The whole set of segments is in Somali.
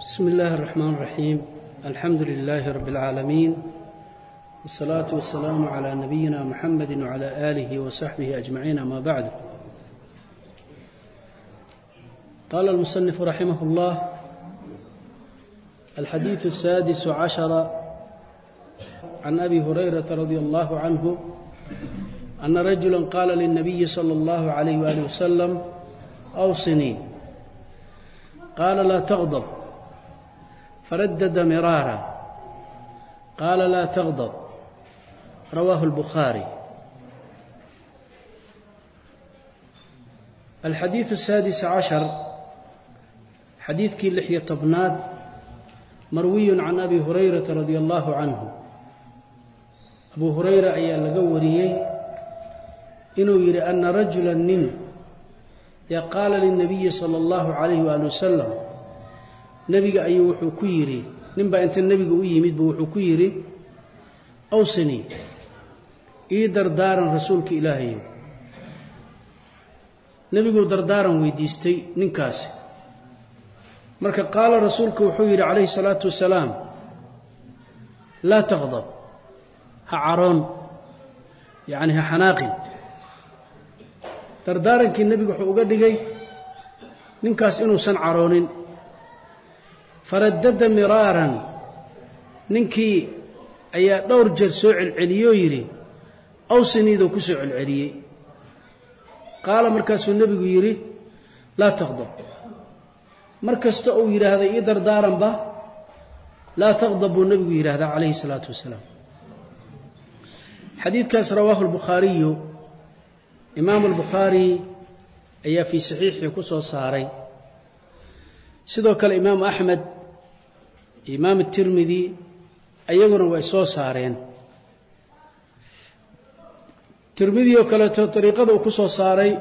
بسم الله الرحمن الرحيم الحمد لله رب العالمين والصلاة والسلام على نبينا محمد وعلى آله وصحبه أجمعين أما بعد قال المصنف رحمه الله الحديث السادس عشر عن أبي هريرة رضي الله عنه أن رجلا قال للنبي صلى الله عليه وآله وسلم أوصني قال لا تغضب فردد مرارا قال لا تغضب رواه البخاري الحديث السادس عشر حديث كي لحية طبناد مروي عن أبي هريرة رضي الله عنه أبو هريرة أي لقوريي إنه يرى أن رجلا نم قال للنبي صلى الله عليه وآله وسلم nebiga ayuu wuxuu ku yidhi ninbaa inta nebiga u yimidba wuxuu ku yidhi awsini ii dardaaran rasuulka ilaahayo nebiguu dardaaran weydiistay ninkaasi. Marka qaala rasuulku wuxuu yidhi calayhi salaatu wasalaam laa taqdab ha caroon yacni ha xanaaqin. Dardaarankii nebigu wuxuu uga dhigay ninkaas inuusan caroonin faradada miraaran. Ninkii ayaa dhowr jeer soo celceliyoo yidhi awsiniidoo ku soo celceliyey. Qaala markaasuu nebigu yidhi laa taqdab mar kasta uu yidhaahday ii dardaaranba. Laa taqdab buu nebigu yidhaahdaa calayhi salaatu wasalaam. Xadiidkaas rawaahu albukhaariyu imaamu albukhaari ayaa fii saxiixii ku soo saaray sidoo kale imaamu axmed imaam tirmidi ayaguna way soo saareen tirmidi oo kaleeto ariiqada uu ku soo saaray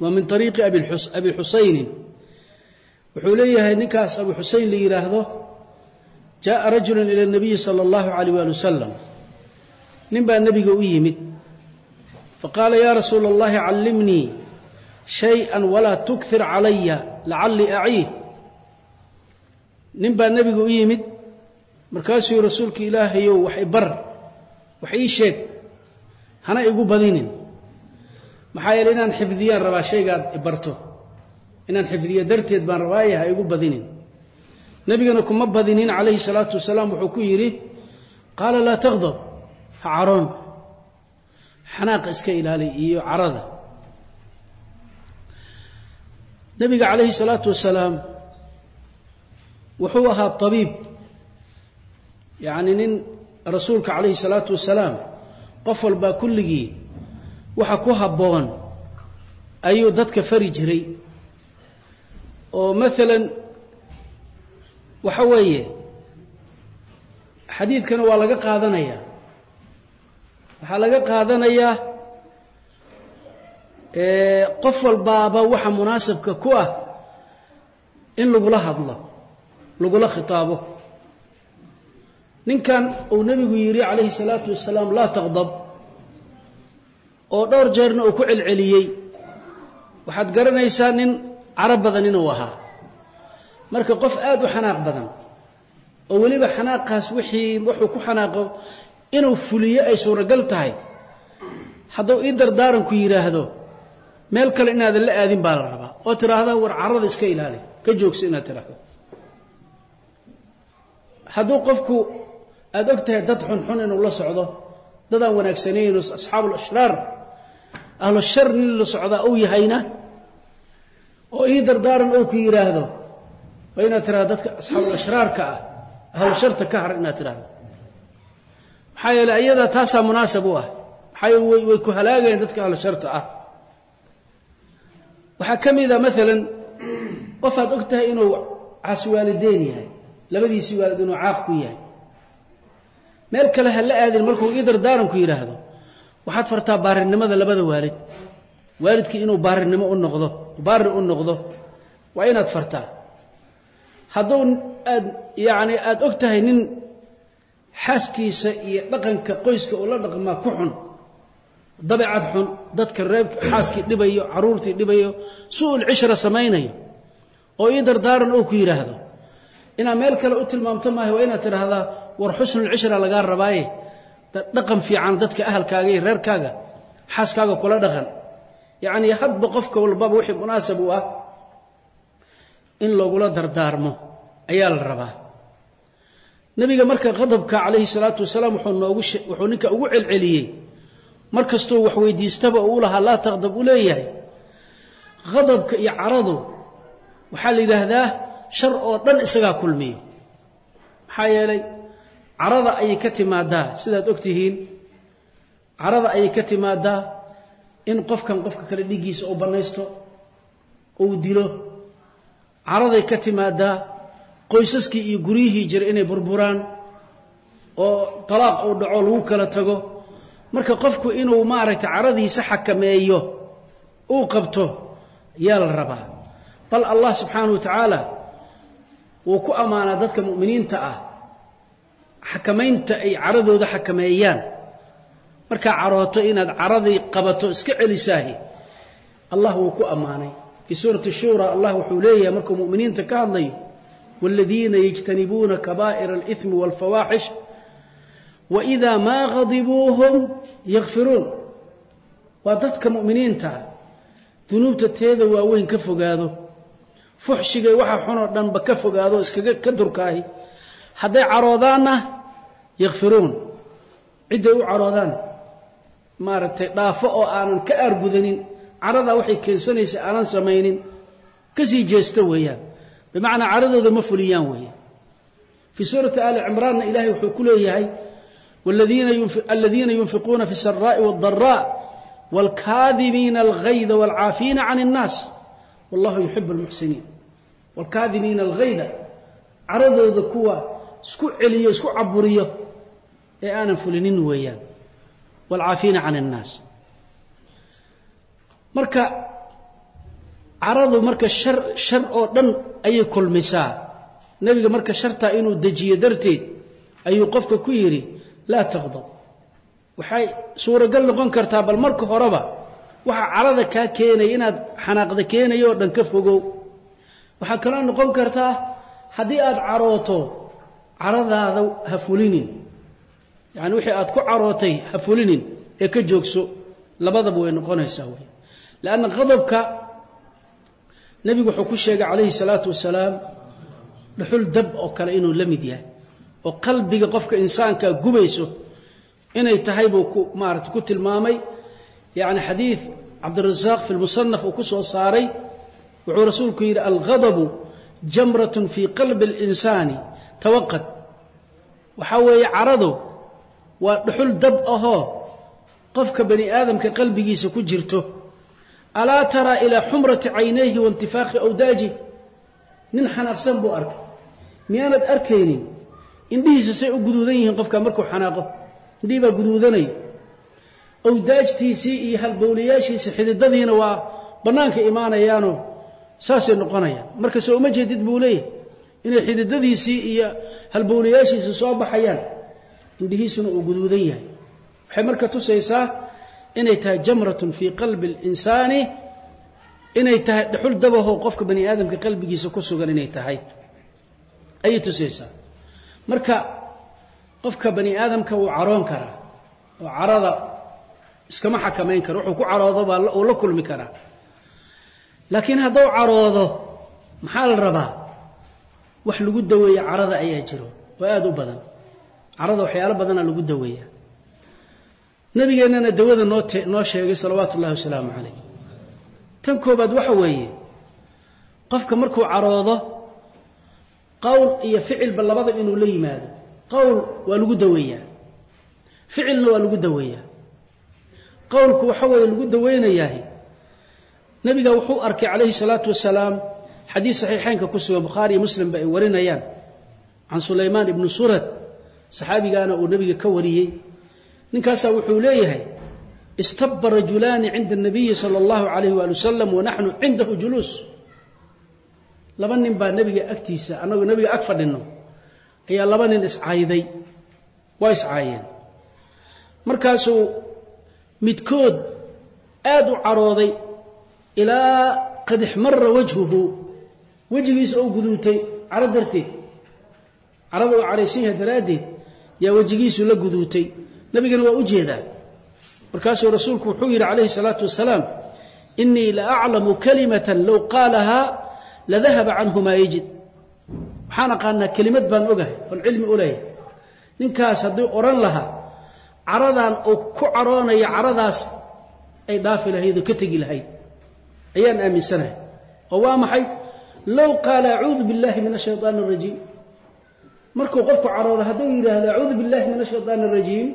waa min ariiqi abi xusaynin wuxuu leeyahay ninkaas abu xuseyn la yidhaahdo jaءa rajulu ilى الnabiyi salى اllahu عalيyh wali wasalam nin baa nebiga u yimid faqaala ya rasuula اllahi callimnii shayئa walaa tukir calaya lacalii aciid nin baa nebiga u yimid markaasuu rasuulka ilaahayow wax ibar wax ii sheeg hana igu badinin. Maxaa yeele inaan xifdiyaan rabaa shaygaad ibarto inaan xifdiyo darteed baan rabaaye igu badinin. Nebigana kuma badinin calayhi salaatu wasalaam wuxuu ku yidhi qaala laa taqdab ha caroon. Xanaaqa iska ilaali iyo carada. Nebiga calayhi salaatu wasalaam wuxuu ahaa tabiib. Yacni nin rasuulka calayhi salaatu wasalaam qof walbaa kulligii waxa ku habboon ayuu dadka fari jiray. Oo maalan waxa weeye xadiidkana waa laga qaadanayaa. Waxaa laga qaadanayaa qof walbaaba waxa munaasabka ku ah in lagula hadlo lagula khitaabo. Ninkan uu nebigu yidhi calayhi salaatu wasalaam laa taqdab oo dhowr jeerna uu ku celceliyey. Waxaad garanaysaa nin caro badan inuu ahaa. Marka qof aad u xanaaq badan oo weliba xanaaqaas wixii wuxuu ku xanaaqo inuu fuliyo ay suuragal tahay hadduu ii dardaaranku yidhaahdo meel kale inaadan la aadin baa la rabaa. Oo tidhaahdaa war carada iska ilaali. Ka joogso inaad tidhaahdo hadduu qofku aada og tahay dad xunxun inuu la socdo dadaan wanaagsanayn asxaabu lashraar ahlu nin la socdaa uu yahayna oo ii dardaaran oo ku yidhaahdo waa inaad tidhahdo dadka asxaabulashraarka ah ahlu ka har inaad tidhahdo maxaa yeele ayadaa taasaa munaasab u ah. Maxaa way way ku halaagayeen dadka ahlu ah. Waxaa ka mid a maalan qof aad og tahay inuu caaswaalideyn yahay labadiisii waalid inuu caaq ku yahay. Meel kale ha la aadin markuu ii dardaaranku yidhaahdo waxaad fartaa baarinimada labada waalid. Waalidkii inuu baarinimo u noqdo baari u noqdo waa inaad fartaa. Hadduu aad yacni aada og tahay nin xaaskiisa iyo dhaqanka qoyska uu la dhaqmaa ku xun dabecad xun dadka reer xaaskii dhibayo caruurtii dhibayo su'ul cishra samaynayo oo ii dardaaran oo ku yidhaahdo inaad meel kale u tilmaamto maaha waa inaad tidhaahdaa war xusnulcishra lagaa rabaaye. Dhaqan fiican dadka ahalkaaga iyo reerkaaga xaaskaaga kula dhaqan. Yacnii hadba qofka walbaba wixii munaasab u ah in lagula dardaarmo ayaa la rabaa. Nebiga marka qadabka calayhi salaatu wasalaam wuxuu noogu wuxuu ninka ugu celceliyey. Mar wax weydiistaba uu lahaa laa taqdab u leeyahay. Qadabka iyo caradu waxaa la yidhaahdaa shar oo dhan isagaa kulmiyo. Maxaa yeelay carada ayay ka timaadaa sidaad og tihiin. Carada ayay ka timaadaa in qofkan qofka kale dhiiggiisa uu bannaysto uu dilo. Caraday ka timaadaa qoysaskii iyo guryihii jira inay burburaan oo talaaq uu dhaco lagu kala tago. Marka qofku inuu maaragtay caradiisa xakameeyo uu qabto yaa la rabaa. Bal allah subxaanahu wa tacaala wuu ku ammaanaa dadka mu'miniinta ah xakamaynta ay caradooda xakameeyaan markaa carooto inaad caradii qabato iska celisaahi allah wuu ku ammaanay fii suurati shuura allah wuxuu leeyahay markuu mu'miniinta ka hadlayo wاladiina yجtanibuuna kaba'ir اlإثmi wاlfawaaxish waإida maa qadibuuhum yakfiruun waa dadka mu'miniinta dunuubta teeda waaweyn ka fogaado fuxshigay waxa xunoo dhanba ka fogaado iskaga ka durkaahi hadday caroodaanna yakfiruun cidday u caroodaan maaragtay dhaafo oo aanan ka aargudanin caradaa waxay keensanaysa aanan samaynin kasii jeesta weeyaan bimacnaa caradooda ma fuliyaan weeyaan fii suurati aali cimraanna ilaahay wuxuu ku leeyahay aladiina yunfiquuna fi الsaraaءi wالdaraaء wاlkaadimiina algayda wاlcaafiina can الnaas wallahu yuxibu almuxsiniin waalkaadimiina alhayda caradooda kuwa isku celiyo isku caburiyo ee aanan fulinin weeyaan. Waalcaafiina can annaas. Marka caradu marka shar shar oo dhan ayay kulmisaa. Nebiga marka shartaa inuu dejiyo darteed ayuu qofka ku yidhi laa taqdab waxay suuragal noqon kartaa bal marka horeba waxa carada kaa keenaya inaad xanaaqda keenayo oo dhan ka fogow. Waxaa kaloo noqon kartaa haddii aad carooto caradaada ha fulinin. Yacani wixii aad ku carootay ha fulinin ee ka joogso labadaba way noqonaysaa wey leanna qadabka nebigu wuxuu ku sheegay calayhi salaatu wasalaam dhuxul dab oo kale inuu la mid yahay oo qalbiga qofka insaanka gubayso inay tahay buu ku maarata ku tilmaamay yacni xadiid cabdirasaaq fi lmusanaf uu ku soo saaray. Wuxuu rasuulku yidhi alghadabu jamratun fii qalbi اlinsaani tawaqad. Waxaa weeye carado waa dhuxul dab ahoo qofka bani aadamka qalbigiisa ku jirto. Alaa taraa ilaa xumrati caynayhi waintifaaqi awdaaji. Nin xanaaqsan buu arkay. Miyaanad arkaynin? Indhihiisa say u guduudan yihiin qofka markuu xanaaqo. Indhihii baa guduudanaya awdaajtiisii iyo halbowlayaashiisa xididadiina waa bannaanka imaanayaanoo saasay noqonayaan. Marka soo uma jeedid buu leeyahay inay xididadiisii iyo halbowlayaashiisa soo baxayaan indhihiisuna uu guduudan yahay. Waxay marka tusaysaa inay tahay jamratun fii qalbi اlinsaani inay tahay dhuxul dabahoo qofka bani aadamka qalbigiisa ku sugan inay tahay. Ayay tusaysaa. Marka qofka bani aadamka wuu caroon karaa oo carada iskama xakamayn karo wuxuu ku caroodo baa uu la kulmi karaa. Laakiin hadduu caroodo maxaa la rabaa? Wax lagu daweeya carada ayaa jiro oo aada u badan. Carada waxyaalo badanaa lagu daweeya nabigeennana dawada noo te noo sheegay salawaatu wasalaamu calayh. Tan koobaad waxa weeye qofka markuu caroodo qowl iyo ficilba labadaba inuu la yimaado. Qowl waa lagu daweeyaa. Ficilna waa lagu daweeyaa qowlku waxa weeye lagu daweynayahay. Nebiga wuxuu arkay calayhi salaatu wasalaam xadiid saxiixeynka ku sugan bukhaariiyo muslimba ay warinayaan. Can sulaymaan ibni surad saxaabigaana uu nebiga ka wariyey. Ninkaasaa wuxuu leeyahay istaba rajulaani cinda anabiyi sala allahu calayh waali wasalam wanaxnu cindahu juluus laba nin baa nebiga agtiisa annagu nebiga ag fadhinno ayaa laba nin iscayday waa iscaayeen markaasuu midkood aad u carooday ilaa qad ixmara wajhuhu. Wejigiisa oo guduutay caro darteed carada uu caraysan yahay daraaddeed yaa wejigiisu la guduutay. Nabigana waa u jeedaa. Markaasuu rasuulku wuxuu yidhi calayhi salaatu wasalaam inii la aclamu kalimatan low qaalahaa ladahaba canhu maa yajid. Waxaan aqaanaa kelimad baan ogahay oon cilmi u leeyahay. Ninkaas haddii odhan lahaa caradan uu ku caroonaya caradaas ay dhaafi lahayd oo ka tegi lahayd ayaan aaminsanahay oo waa maxay low qaala acuudu biاllahi min ashayطaan الrajiim markuu qofku caroodo hadduu yidhaahdo acuudu biاllahi min ashayطaan الrajiim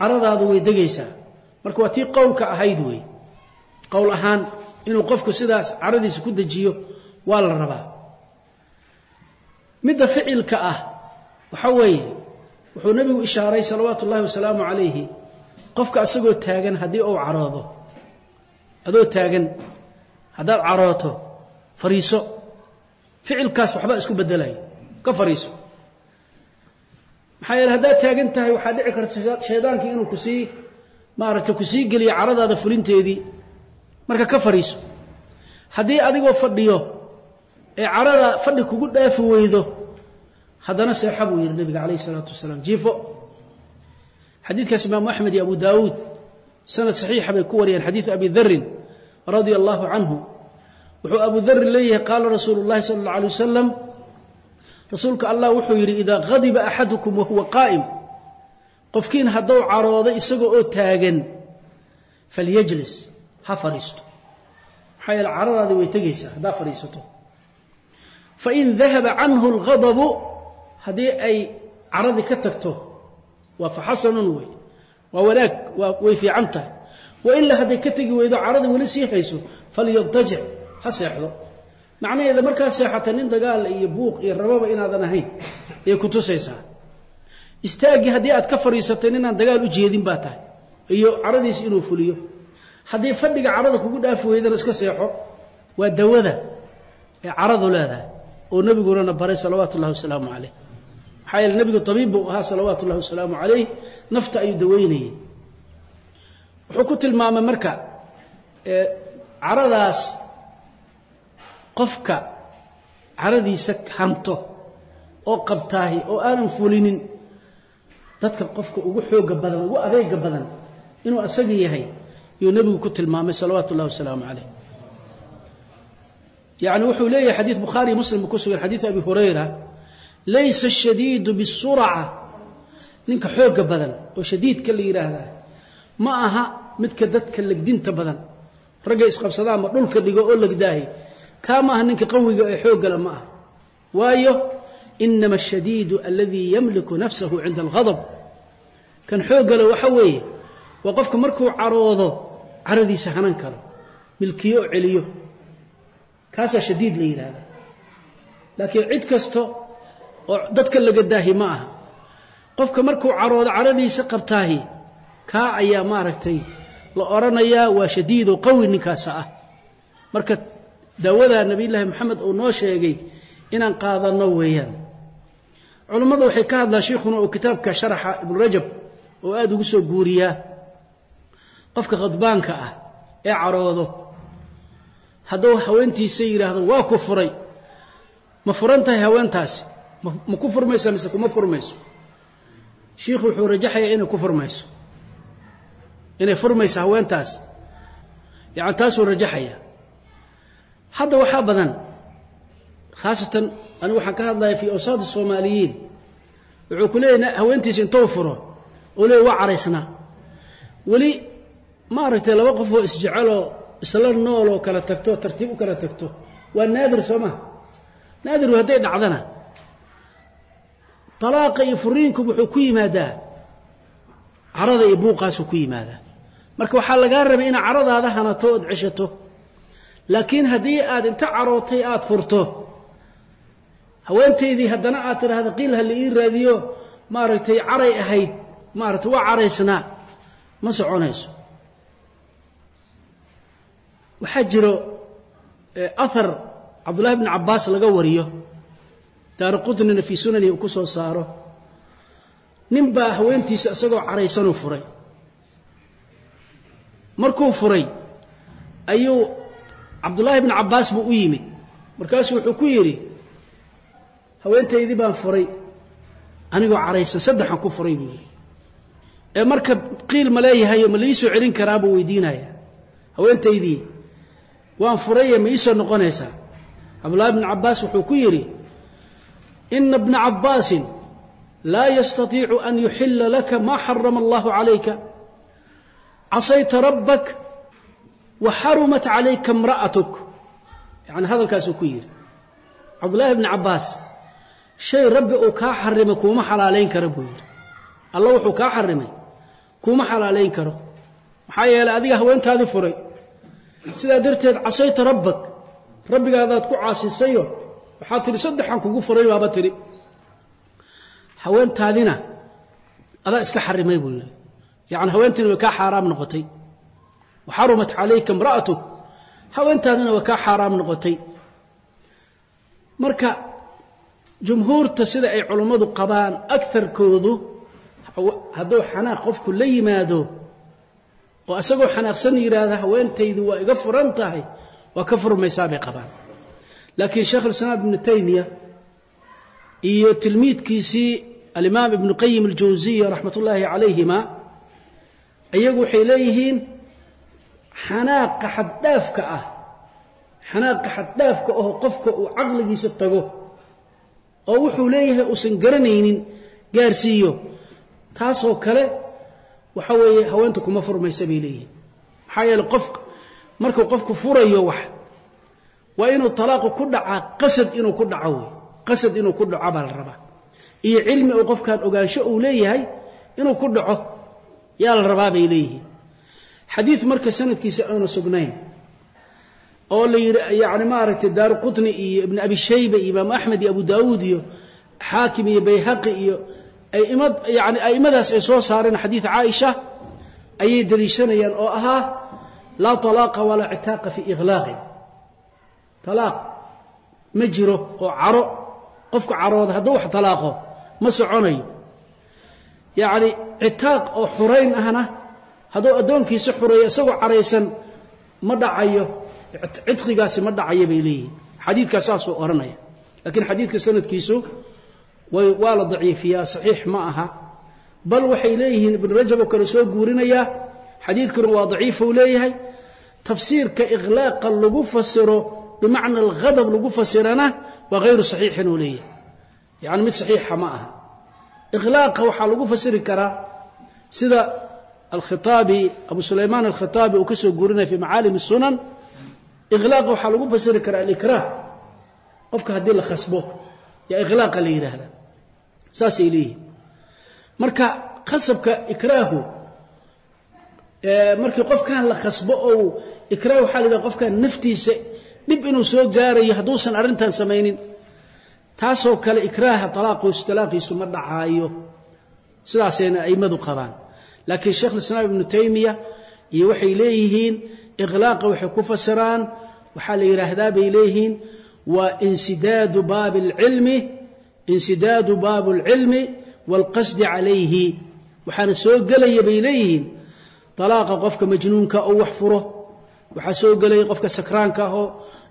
caradaadu way degaysaa marka waa tii qowlka ahayd wey qowl ahaan inuu qofku sidaas caradiisa ku dejiyo waa la rabaa midda ficilka ah waxa weeye wuxuu nebigu ishaaray salawaatu ullahi wasalaamu calayhi qofka asagoo taagan haddii uu caroodo adoo taagan haddaad carooto fariiso. Ficilkaas waxbaa isku bedelaya ka fariiso. Maxaa yeele haddaad taagan tahay waxaa dhici karta shaydaankii inuu ku sii maaragtay ku sii geliyo caradaada fulinteedii marka ka fariiso. Haddii adigoo fadhiyo ee carada fadhi kugu dhaafi weydo haddana seexa buu yidhi nabiga calayh isalaatu wasalaam jiifo. Xadiidkaas imaamu axmed iyo abu daawuud sanad saxiixa bay ku wariyeen xadiidu abi darin radia allahu canhu. Wuxuu abu darin leeyahay qaala rasuulu llahi sala alla alay wasalam rasuulka allah wuxuu yidhi idaa hadiba axadukum wahuwa qaa'im. Qofkiin hadduu caroodo isagoo oo taagan falyajlis ha fadhiisto. Maxaa yeele caradaadi way tegaysaa haddaa fadhiisato. Fain dahaba canhu alghadabu haddii ay caradii ka tagto waa faxasanun wey waa wanaag waa way fiican tahay. Wailaa hadday ka tegi weydo caradii weli sii hayso falyadajic ha seexdo. Macnaheeda markaad seexata nin dagaal iyo buuq iyo rababa inaadan ahayn ayay ku tusaysaa. Istaaggii haddii aad ka fadhiisatay ninaan dagaal u jeedin baa tahay iyo caradiisi inuu fuliyo. Haddii fadhiga carada kugu dhaafi weydana iska seexo waa dawada ee caradu leedahay oo nabiguna baray salawaatu ullahi wasalaamu calayh maxaa yeele nebigu tabiib buu ahaa salawaatu ullahi wasalaamu calayh nafta ayuu daweynayay wuxuu ku tilmaamay marka caradaas qofka caradiisa hanto oo qabtaahi oo aanan fulinin dadka qofka ugu xooga badan ugu adeega badan inuu asaga yahay yuu nebigu ku tilmaamay salawaatu ullahi wasalaamu calayh. Yani wuxuu leeyahay xadiid bukhaariy muslim ku sugan xadiid abi hurayra laysa ashadiidu bisurca ninka xooga badan oo shadiidka la yidhaahdaa ma aha midka dadka legdinta badan. Ragga isqabsadaanba dhulka dhigo oo legdaahi kaa ma aha ninka qawiga ee xooggale ma aha. Waayo inama ashadiidu aladii yamliku nafsahu cinda alghadab. Kan xooggale waxa weeye waa qofka markuu caroodo caradiisa hanan karo milkiyo oo celiyo. Kaasaa shadiid la oo dadka laga daahi ma aha. Qofka markuu caroodo caradiisa qabtaahi kaa ayaa maaragtay la odhanayaa waa shadiido qawi ninkaasa ah. Marka daawadaa nabiyullaahi moxamed uu noo sheegay inaan qaadanno weeyaan. Culammadu waxay ka hadlaan sheikhuna uu kitaabka sharaxa ibnu rajab oo aada ugu soo guuriyaa. Qofka khadbaanka ah ee caroodo hadduu haweentiisa yidhaahdo waa ku furay. Ma furan tahay haweentaasi ma ku furmaysa mise kuma furmayso? Shiikhu wuxuu rajaxayaa inay ku furmayso. Inay furmayso haweentaas. Yani taasuu rajaxaya hadda waxaa badan khaasatan anigu waxaan ka hadlaya fii awsaad soomaaliyiin wuxuu ku leeyahy haweentiisa intou furo oo leey waa caraysnaa. Weli maaragtay laba qof oo isjeceloo isla nool oo kala tagto tartiib u kala tagto waa naadir soo maa naadiru hadday dhacdana talaaqa iyo furiinku wuxuu ku yimaadaa. Carada iyo buuqaasuu ku yimaadaa. Marka waxaa lagaa rabay inaad caradaada hanato ood ceshato. Laakiin haddii aad inta carootay aada furto haweentaydii haddana aad tidhaahda qiil ha la ii raadiyo maaragtay caray ahayd maaragtay waa caraysnaa ma soconayso. Waxaa jiro ahar cabdullahi bni cabbaas laga wariyo daara qutnina fii sunanihi uu ku soo saaro. Nin baa haweentiisa isagoo caraysanuu furay. Markuu furay ayuu cabdullaahi bni cabbaas buu u yimid. Markaasuu wuxuu ku yidhi haweentaydii baan furay anigoo caraysan saddexan ku furay buu yidhi. Ee marka qiil ma leeyahayo ma liisoo celin karaa buu weydiinaya haweentaydii waan furaye ma iisoo noqonaysaa? Cabdullahi bnu cabbaas wuxuu ku yidhi ina bna cabbaasin laa yastatiicu an yuxila laka maa xarama allahu calayka casayta rabbak wa xarumat calayka imra'atuk yani hadalkaasuu ku yidhi cabdullaahi bni cabbaas shay rabbi uu kaa xarimay kuuma xalaalayn karo buu yidhi alla wuxuu kaa xarimay kuuma xalaalayn karo maxaa yeelay adiga haweentaadii furay sidaa darteed casayta rabbak rabbigaadaad ku caasisayo waxaad tidhi saddexan kugu furay baaba tidhi. Haweentaadina adaa iska xarimay buu yidhi. Yacni haweentiina way kaa xaaraam noqotay. Wa calayka imra'atuk haweentaadina way kaa xaaraam noqotay. Marka jumhuurta sida ay culummadu qabaan agarkoodu hadduu xanaaq qofku la yimaado oo isagoo xanaaqsan yidhaahda haweentaydu waa iga furan tahay waa ka furmaysaa bay qabaan laakiin sheekh alislaam ibnu taymiya iyo tilmiidkiisii alimaam ibnu qayim aljawsiya raxmat ullaahi calayhima iyagu waxay leeyihiin xanaaqa xaddhaafka ah xanaaqa xaddhaafka oo qofka uu caqligiisa tago oo wuxuu leeyahay uusan garanaynin gaarsiiyo taasoo kale waxa weeye haweenta kuma furmaysa bay leeyihiin. Maxaa yeele qof markuu qofku furayo wax waa inuu talaaqu ku dhacaa qasad inuu ku dhaco wey qasad inuu ku dhaco baa la rabaa. Iyo cilmi uu qofkan ogaansho uu leeyahay inuu ku dhaco yaa la rabaa bay leeyihiin. Xadiid marka sanadkiisa aana sugnayn oo la yidhi yani maaragtay daaru qutni iyo ibn abi shayba iyo imaamu axmed iyo abu daawuud iyo xaakim iyo bayhaqi iyo aimad yani a'immadaas ay soo saareen xadiid caaisha ayay deliishanayaan oo ahaa laa talaaqa walaa citaaqa fi ikhlaaqin talaaq. Ma jiro oo caro. Qofku carooda hadduu wax talaaqo ma soconayo. Yacni citaaq oo xurayn ahna hadduu addoonkiisa xureeyo isagoo caraysan ma dhacayo. Cidqigaasi ma dhacayo bay leeyihiin xadiidkaas saasuu odhanaya laakiin xadiidka sanadkiisu waa la daciifiyaa saxiix ma aha. Bal waxay leeyihiin ibnu rajab oo kale soo guurinayaa xadiidkuna waa daciifou leeyahay. Tafsiirka ikhlaaqa lagu fasiro bimacna alghadab lagu fasirana waa hayru saxiixin uu leeyahay. Yacni mid saxiixa ma aha. Ikhlaaqa waxaa lagu fasiri karaa sida alkhitaabi abu sulaymaan alkhitaabi uu ka soo guurinaya fi macaalim الsunan ikhlaaqa waxaa lagu fasiri karaa alikraah. Qofka haddii la khasbo yaa ikhlaaqa la yidhaahda saasay leeyihiin marka khasabka ikraahu markii qofkan la khasbo ou ikraah waxaa la yidhaha qofkan naftiisa dhib inuu soo gaarayo hadduusan arrintan samaynin. Taasoo kale ikraaha talaaqiisu talaaqiisu ma dhacaayo. Sidaasayna a'immadu qabaan. Laakiin sheekh lislaam ibnu taymiya iyo waxay leeyihiin ikhlaaqa waxay ku fasiraan waxaa la yidhaahdaa bay leeyihiin waa insidaadu baabi alcilmi insidaadu baabu alcilmi waalqasdi calayhi waxaana soo gelaya bay leeyihiin talaaqa qofka majnuunka oo wax furo waxaa soo gelaya qofka sakraanka ah oo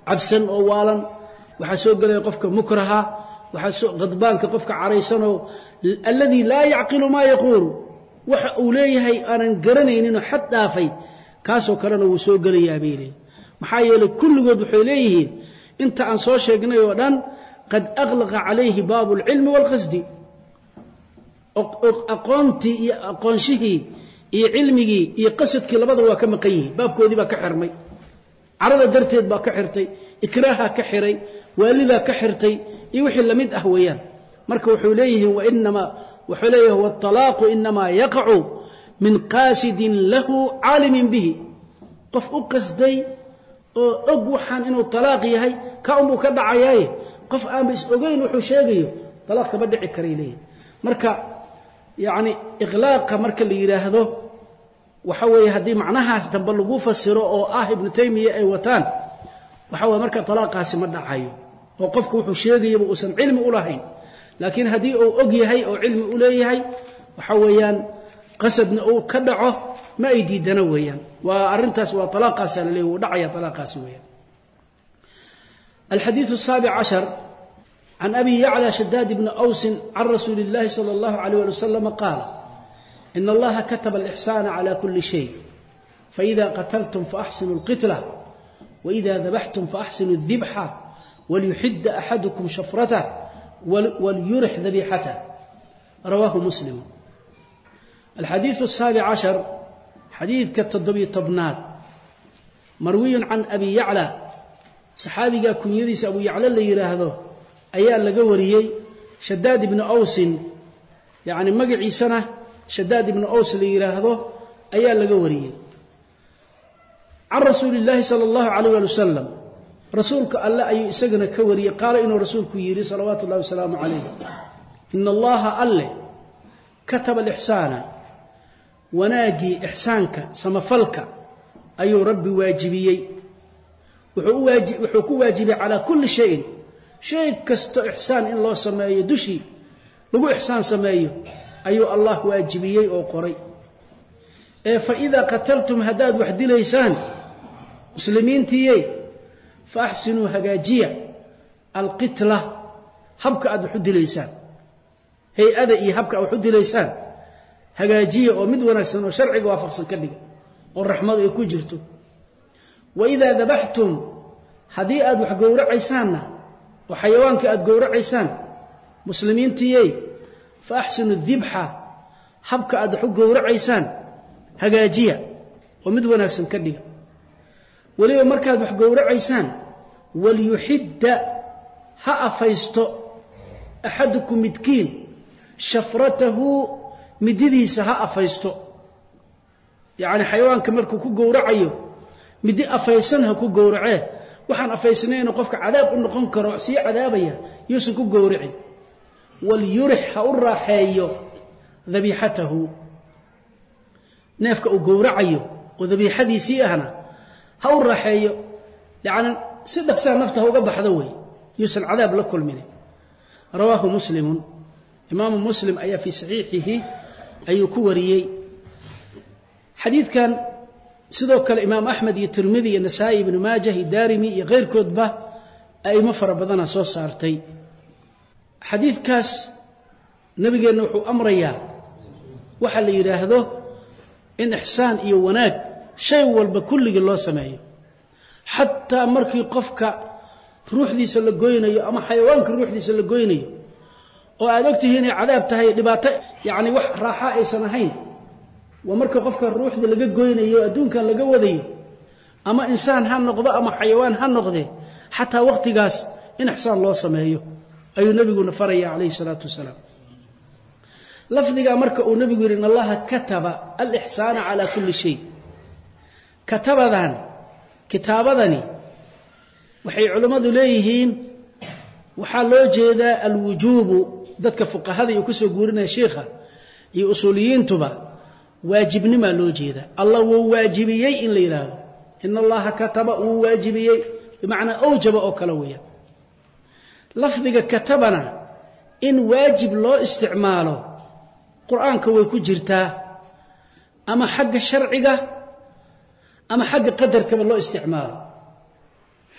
cabsan oo waalan. Waxaa soo gelaya qofka mukraha. Waxaa khadbaanka qofka caraysanoo alladii laa yacqilu maa yaquulu. Waxa uu leeyahay aanan garanayninoo xad dhaafay kaasoo kalena wuu soo gelayaa bay leeyihiin maxaa yeelay kulligood waxay leeyihiin inta aan soo sheegnay oo dhan qad aqlaqa calayhi baabu alcilmi waalqasdi aqoontii iyo aqoonshihii iyo cilmigii iyo qasadkii labada waa ka maqan yihiin. Baabkoodii baa ka xirmay. Carada darteed baa ka xirtay. Ikraaha ka xiray. Waalidaa ka xirtay. Iyo wixii la mid ah weeyaan. Marka wuxuu leeyihiin wainamaa wuxuu leeyahay wاطalaaqu inamaa yaqacu min qaasidin lahu caalimin bihi. Qof u qasday oo og waxaan inuu talaaq yahay ka unbuu ka dhacayaaye. Qof aanba is ogeyn wuxuu sheegayo talaaq kama dhici karay leeyihiin marka yacni ikhlaaqa marka la yidhaahdo waxa weeye haddii macnahaas dambe lagu fasiro oo ah ibnu taymiya ay wataan waxa weye marka talaaqaasi ma dhacayo oo qofku wuxuu sheegayaba uusan cilmi u lahayn. Laakiin haddii uu og yahay oo cilmi u leeyahay waxa weeyaan qasadna uu ka dhaco ma ay diidana weeyaan. Waa arrintaas waa talaaqaasaa la leeyay wuu dhacaya talaaqaasi weeyaan. Alxadiidu الsaabic cashar can abi yaclى shadaad bni awsin can rasuuli اllahi salى اllahu عalيه ali waslama qaala in allaha kataba alإxsaana clى kuli shay faإida qatltm faaxsinu اlqitla وإida dabxtm faaxsinu الdibxa walyuxida axadkm shafratah walyurix dabixatah rawaahu muslim alxadiiث الsaabic cashar xadiidka toddobiyo tobnaad marwiyu can abi yaclى saxaabigaa kunyadiisa abu yaclo la yidhaahdo ayaa laga wariyey shadaad ibnu awsin. Yacni magaciisana shadaad ibnu aws la yidhaahdo ayaa laga wariyey. Can rasuuli illaahi sala allahu calayh waali wasalam rasuulka alle ayuu isagana ka wariyey. Qaala inuu rasuulku yidhi salawaatu ullahi wasalaamu calayh ina allaha alle kataba alixsaana wanaaggii ixsaanka samafalka ayuu rabbi waajibiyey. Wuxuu ku waajibay calaa kulli shayin shay kasto ixsaan in loo sameeyo dushii lagu ixsaan sameeyo ayuu allah waajibiyey oo qoray. Ee fa idaa qataltum haddaad wax dilaysaan muslimiintiiye fa axsinuu hagaajiya alqitla habka aad wax u dilaysaan hay'ada iyo habka aad wax u dilaysaan hagaajiya oo mid wanaagsan oo sharciga waafaqsan ka dhiga oo raxmadu ay ku jirto. Wa idaa dabaxtum haddii aad wax gowracaysaanna oo xayawaanka aad gowracaysaan muslimiintiyey fa axsinu dibxa habka aad wax u gowracaysaan hagaajiya oo mid wanaagsan ka dhiga. Weliba markaad wax gowracaysaan walyuxidda ha afaysto axadukum midkiin shafratahu mididiisa ha afaysto. Yacni xayawaanka markuu ku gowracayo midi afaysan ha ku gowracee waxaan afaysnayno qofka cadaab u noqon karo sii cadaabaya yuusan ku gowracin walyurix ha u raaxeeyo dabiixatahu. Neefka uu gowracayo oo dabiixadiisii ahna ha u raaxeeyo. Yacni si dhaqsaa nafta ha uga baxdo wey yuusan cadaab la kulmin rawaahu muslimun. Imaamu muslim ayaa fii saxiixihi ayuu ku wariyey. Xadiidkan sidoo kale imaam axmed iyo tirmidi iyo nasaa'i ibnu maajah iyo daarimi iyo keyrkoodba a'imo fara badana soo saartay. Xadiidkaas nebigeenna wuxuu amrayaa waxa la yidhaahdo in ixsaan iyo wanaag shay walba kulligii loo sameeyo. Xataa markii qofka ruuxdiisa la goynayo ama xayawaanka ruuxdiisa la goynayo oo aad ogtihiin inay cadaab tahay dhibaato yacni wax raaxa aysan ahayn waa marka qofka ruuxda laga goynayo adduunkan laga wadayo ama insaan ha noqdo ama xayawaan ha noqdee xataa wakhtigaas in ixsaan loo sameeyo ayuu nebiguna faraya calayhi salaatu wasalaam. Lafdigaa marka uu nebigu yidhi in allaha kataba alixsaana calaa kulli shay. Katabadan kitaabadani waxay culimmadu leeyihiin waxaa loo jeedaa alwujuubu dadka fuqahada iyo ku soo guurinaya sheikha iyo usuuliyiintuba waajibnimaa loo jeeda. Allah wuu waajibiyey in la yidhaahdo in allaha kataba wuu waajibiyey. Bimacnaa awjaba oo kale weeyaan. Lafdiga katabana in waajib loo isticmaalo qur'aanka way ku jirtaa ama xagga sharciga ama xagga qadarkaba loo isticmaalo.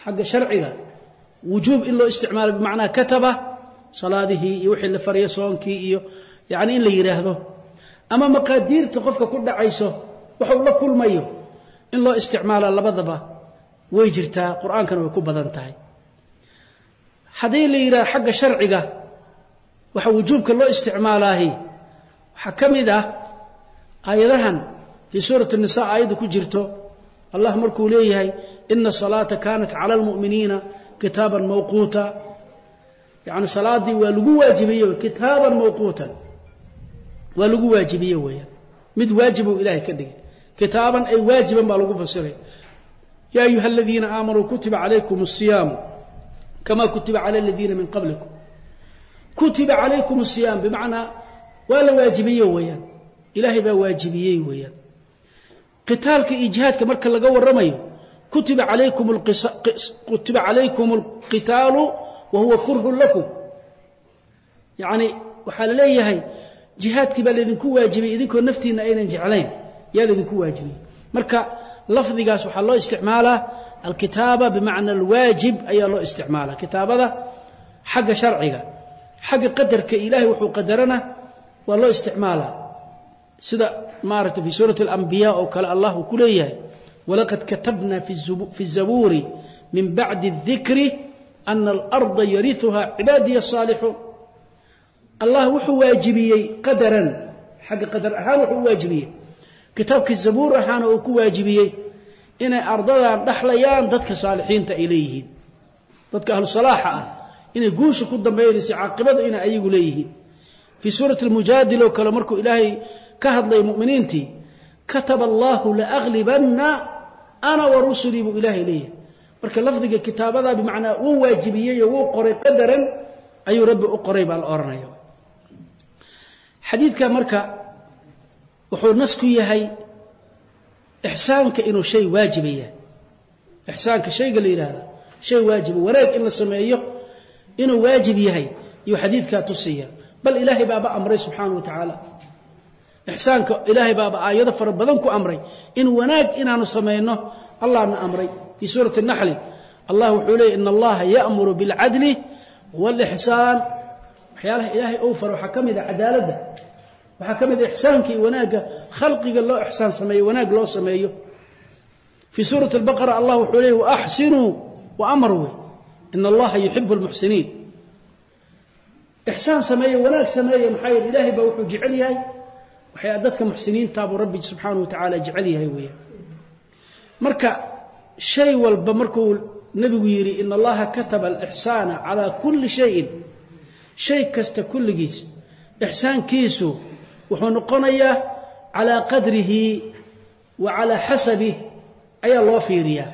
Xagga sharciga wujuub in loo isticmaalo bimacnaa kataba salaadihii iyo wixii la faryo soonkii iyo yacni in la yidhaahdo ama maqaadiirta qofka ku dhacayso wax la kulmayo in loo isticmaalaa labadaba. Way jirtaa qur'aankana way ku badan tahay. Haddii la yidhaha xagga sharciga waxa wujuubka loo isticmaalaahi waxaa ka mid ah aayadahan fii suurati nisa aayadda ku jirto allah markuu leeyahay ina salaata kaanat cala lmu'miniina kitaaban mawquuta. Yacni salaadii waa lagu waajibiyo kitaaban mawquutan waa lagu waajibiye weeyaan mid waajibuu ilahay ka dhigay kitaaban ay waajiban baa lagu fasiray ya ayuha aladiina aamanuu kutiba calaykum الصiyaamu kama kutiba cala aladiina min qablikum kutiba calaykum الصiyaam bimacnaa waa la waajibiye weeyaan ilaahay baa waajibiyey weeyaan qitaalka iyo jihaadka marka laga waramayo kutiba alaykum kutiba calaykum اlqitaalu wa huwa kurhun lakum yacni waxaa la leeyahay jihaadkii baa laydinku waajibiyey idinkoo naftiina aynan jeclayn yaa laydinku waajibiyey marka lafdigaas waxaa loo isticmaalaa alkitaaba bimacna alwaajib ayaa loo isticmaalaa kitaabada xagga sharciga xagga qadarka ilaahay wuxuu qadarana waa loo isticmaalaa sida maaragtay fi suurati alambiya oo kale allah uu ku leeyahay walaqad katabna fi zabuuri min bacdi اdikri ana alarda yariuha cibaadiya الصaalixuun allah wuxuu waajibiyey qadaran xagga qadar ahaan wuxuu u waajibiyey. Kitaabkii zabuur ahaana uu ku waajibiyey inay ardadan dhaxlayaan dadka saalixiinta ay leeyihiin. Dadka ahlu ah inay guusha ku dambaynaysa caaqibada inay ayagu leeyihiin. Fii suurati almujaadil oo kale markuu ilaahay ka hadlay mu'miniintii kataba allahu laaglibanna ana wa rusulii buu ilaahay leeyahay. Marka lafdiga kitaabadaa bimacnaa wuu waajibiyey oo wuu qoray qadaran ayuu rabbi u qoray baa la odhanaya xadiidka marka wuxuu nas ku yahay ixsaanka inuu shay waajiba yahay. Ixsaanka shayga la yidhaahda shay waajiba wanaag in la sameeyo inuu waajib yahay iyuu xadiidkaa tusiya. Bal ilaahay baaba amray subxaana wa tacaala. Ixsaanka ilaahay baaba aayado fara badan ku amray. In wanaag inaanu samayno allahna amray. Fii suurati naxli allah wuxuu leeyay in allaha ya'muru biاlcadli wاlixsaan waxyaalaha ilaahay ou fara waxaa ka mid a cadaaladda waxaa ka mid a ixsaanka wanaagga khalqiga loo ixsaan sameeyo wanaag loo sameeyo. Fii suurati اlbaqara allah wuxuu leeyay waaxsinuu wa amar wey in allaha yuxibu اlmuxsiniin ixsaan sameeye wanaag sameeye maxaa yeele ilaahay baa wuxuu jecel yahay. Waxay dadka muxsiniintaabuu rabbi subxaanahu wa tacaala jecel yahay weeyaan. Marka shay walba markuu nebigu yidhi in allaha kataba alixsaana calaa kulli shayin shay kasta kulligiis ixsaankiisu wuxuu noqonayaa calaa qadrihi wa calaa xasabih ayaa loo fiiriyaa.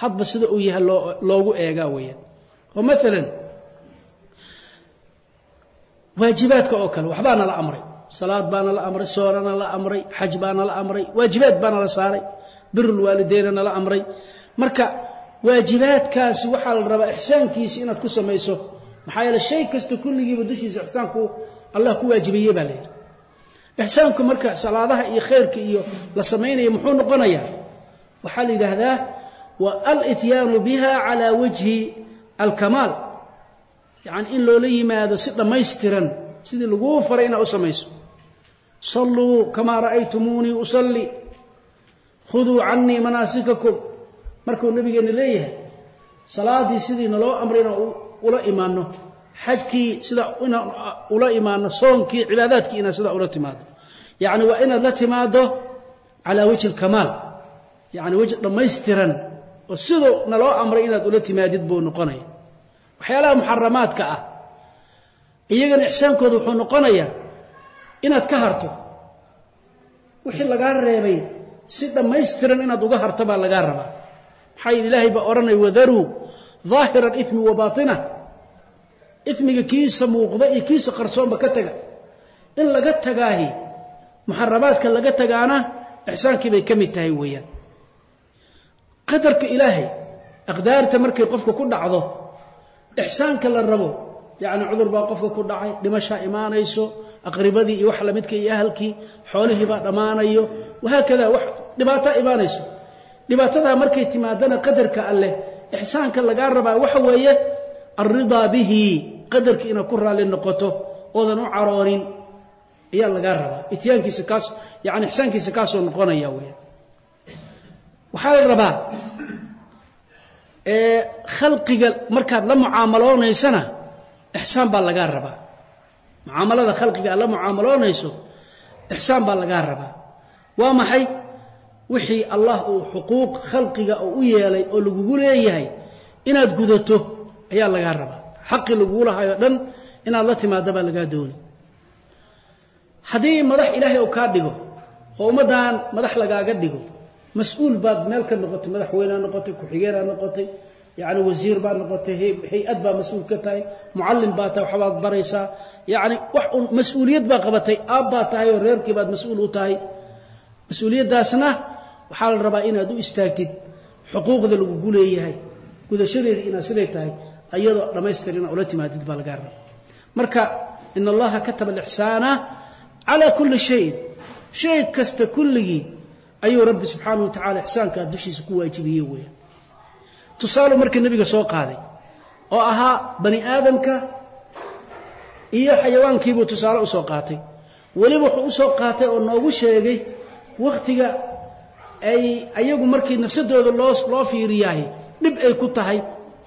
Hadba sida uu yahay loo loogu eegaa weeyaan. Oo maalan waajibaadka oo kale waxbaa nala amray. Salaad baana la amray soonana la amray xaj baana la amray waajibaad baana la saaray birulwaalideyna nala amray. Marka waajibaadkaasi waxaa la rabaa ixsaankiisi inaad ku samayso maxaa yeele shay kasta kulligiiba dushiisa ixsaanku allah ku waajibayey baa la yidhi. Ixsaanku marka salaadaha iyo khayrka iyo la samaynaya muxuu noqonayaa? Waxaa la yidhaahdaa wa alityaanu biha calaa wajhi alkamaal. Yacni in loola yimaado si dhammaystiran sidii laguu faray inaad u samayso. Salluu kamaa ra'aytumuunii usalli khuduu cannii manaasikakum. Markuu nabigeenna leeyahay salaadii sidii naloo amray inaan ula imaanno xajkii sida inaan ula imaanno soonkii cibaadaadkii inaad sidaa ula timaado. Yacni waa inaad la timaado calaa wajhi alkamaal. Yacni wejhi dhammaystiran oo siduu naloo amray inaad ula timaadid buu noqonaya. Waxyaalaha muxaramaadka ah iyagana ixsaankooda wuxuu noqonayaa inaad ka harto. Wixii lagaa reebay si dhammaystiran inaad uga harto baa lagaa rabaa. Maxaa yidhi ilaahay baa odhanaya wadaruu daahira alimi wa baatinah imiga kiisa muuqda iyo kiisa qarsoonba ka taga. In laga tagaahi muxaramaadka laga tagaana ixsaankii bay ka mid tahay weeyaan. Qadarka ilaahay aqdaarta markay qofka ku dhacdo ixsaanka la rabo yacni cudur baa qofka ku dhacay dhimashaa imaanayso aqribadii iyo wax lamidka iyo ahalkii xoolihii baa dhammaanayo wahaakada wax dhibaataa imaanayso. Dhibaatadaa markay timaadana qadarka alleh ixsaanka lagaa rabaa waxa weeye alridaa bihi qadarka inaad ku raalli noqoto oodan u caroonin ayaa lagaa rabaa. Ityaankiisa kaas yani ixsaankiisa kaasoo noqonaya weya waxaa la rabaa khalqiga markaad la mucaamaloonaysana ixsaan baa lagaa rabaa. Mucaamalada khalqiga aad la mucaamaloonayso ixsaan baa lagaa rabaa. Waa maxay? Wixii allah uu xuquuq khalqiga oo u yeelay oo lagugu leeyahay inaad gudato ayaa lagaa rabaa xaqii lagugu lahaayoo dhan inaad la timaado baa lagaa dooni. Haddii madax ilaahay oo kaa dhigo oo ummaddan madax lagaaga dhigo mas'uul baad meel ka noqotay madaxweynea noqotay ku-xigeenaa noqotay yacni wasiir baad noqotay hay'ad baa mas'uul ka tahay mucallim baa tahay waxbaad baraysaa yacni wax un mas'uuliyad baa qabatay aab baa tahay oo reerkii baad mas'uul u tahay. Mas'uuliyaddaasna waxaa la rabaa inaad u istaagtid xuquuqda lagugu leeyahay gudashadeeda inaad siday tahay ayadoo dhammaystir inaad ula timaadid baa lagaa raba marka in allaha kataba alixsaana calaa kulli shayin shay kasta kulligii ayuu rabbi subxaanahu wa tacala ixsaankaa dushiisa ku waajibiyey weya tusaalu marka nebiga soo qaaday oo ahaa bani aadamka iyo xayawaankiibuu tusaale u soo qaatay. Weliba wuxuu u soo qaatay oo noogu sheegay wakhtiga ay ayagu markii nafsadooda loo loo fiiriyahay dhib ay ku tahay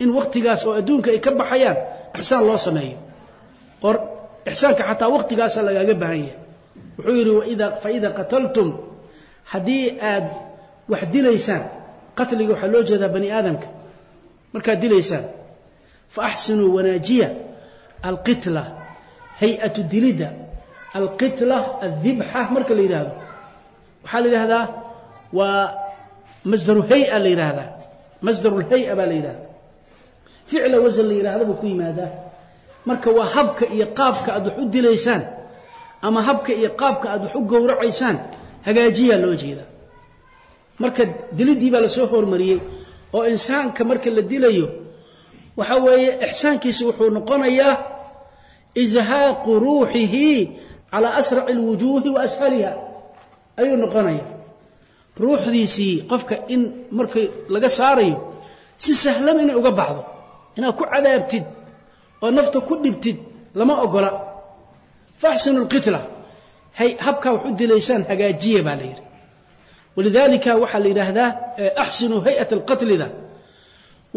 in wakhtigaas oo adduunka ay ka baxayaan ixsaan loo sameeyo. Oo ixsaanka xataa wakhtigaasa lagaaga baahan yahay. Wuxuu yidhi faida qataltum haddii aad wax dilaysaan qatliga waxaa loo jeedaa bani aadamka. Markaad dilaysaan fa axsinuu wanaajiya alqitla hay'atu dilidda alqitla aldibxa marka la yidhaahdo. Waxaa la yidhahdaa waa masdaru hay'a la yidhaahdaa. Masdaru lhay-a baa la yidhahdaa ficla wasan la yidhahda buu ku yimaadaa. Marka waa habka iyo qaabka aad wax u dilaysaan ama habka iyo qaabka aad wax u gowracaysaan hagaajiyaa loo jeedaa. Marka diliddii baa la soo hormariyey oo insaanka marka la dilayo waxa weeye ixsaankiisi wuxuu noqonayaa ishaaqu ruuxihi calaa asraci alwujuuhi wa ashaliha ayuu noqonaya ruuxdiisii qofka in markay laga saarayo si sahlan inay uga baxdo inaad ku cadaabtid oo nafta ku dhibtid lama ogola. Faaxsinu lqitla hay habkaa wax u dilaysaan hagaajiya baa la yidhi. Walidaalika waxaa la yidhaahdaa axsinuu hay'at alqatlida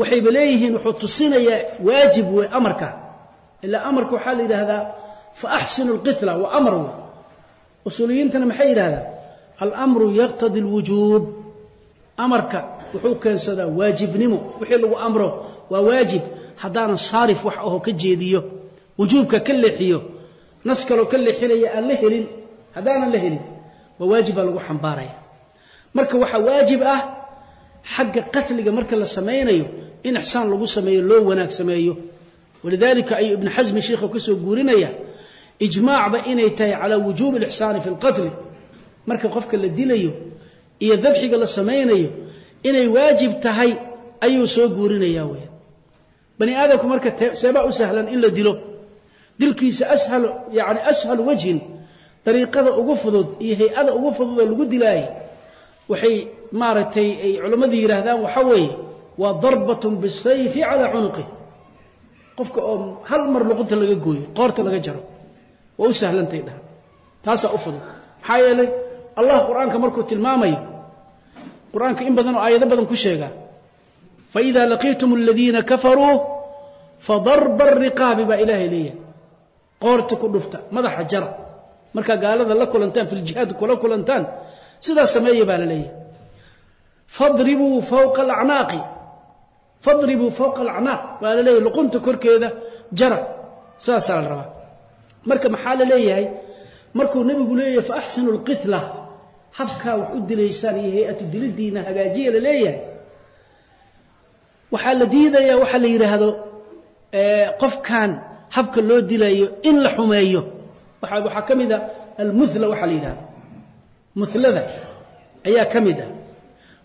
waxayba leeyihiin wuxuu tusinayaa waajib wey amarka. Ilaa amarka waxaa la yidhaahdaa fa axsinu lqitla waa amar wey usuuliyiintana maxay yidhahdaan almru yaqtadi alwujuub amarka wuxuu keensadaa waajibnimo wixii lagu amro waa waajib. Haddaanan saarif wax aho ka jeediyo wujuubka ka leexiyo nas kaloo ka leexinaya aan la helin haddaanan la helin waa waajib baa lagu xambaaraya. Marka waxaa waajib ah xagga qatliga marka la samaynayo in ixsaan lagu sameeyo loo wanaag sameeyo walidalika ayuu ibnu xasmi sheikhu ka soo guurinaya ijmaacba inay tahay calaa wujuubi alixsaani fi lqatli marka qofka la dilayo iyo dabxiga la samaynayo inay waajib tahay ayuu soo guurinaya weya bani aadamku marka seebaa u sahlan in la dilo. Dilkiisa ashal yani ashalu wajhin dariiqada ugu fudud iyo hay'ada ugu fududoo lagu dilaayay waxay maaragtay ay culammadii yidhaahdaan waxa weeye waa darbatun bisayfi calaa cunuqi qofka oo hal mar luqunta laga gooyo qoorta laga jaro waa u sahlantay dhaha taasaa u fudud. Maxaa yeelay allah qur'aanka markuu tilmaamayo qur'aanka in badan oo aayado badan ku sheegaa faida laqiitum aladiina kafaruu fadarba ariqaabi baa ilaahay leeyahay. Qoorta ku dhufta madaxa jara. Markaa gaalada la kulantaan fi kula kulantaan sidaas sameeya baa la leeyahay. Fadribuu fawqa alacnaaqi fadribuu fawqa alacnaaq baa la leeyahay luqunta korkeeda jara. Sidaasaa la rabaa. Marka maxaa la leeyahay? Markuu nebigu leeyahay fa axsinu lqitla habkaa wax u dilaysaan iyo hay'atu dilidiina hagaajiya la leeyahay. Waxaa la diidayaa waxaa la yidhaahdo qofkan habka loo dilayo in la xumeeyo. Waxaa ka mid a almuhla waxaa la yidhahda mulada ayaa ka mid ah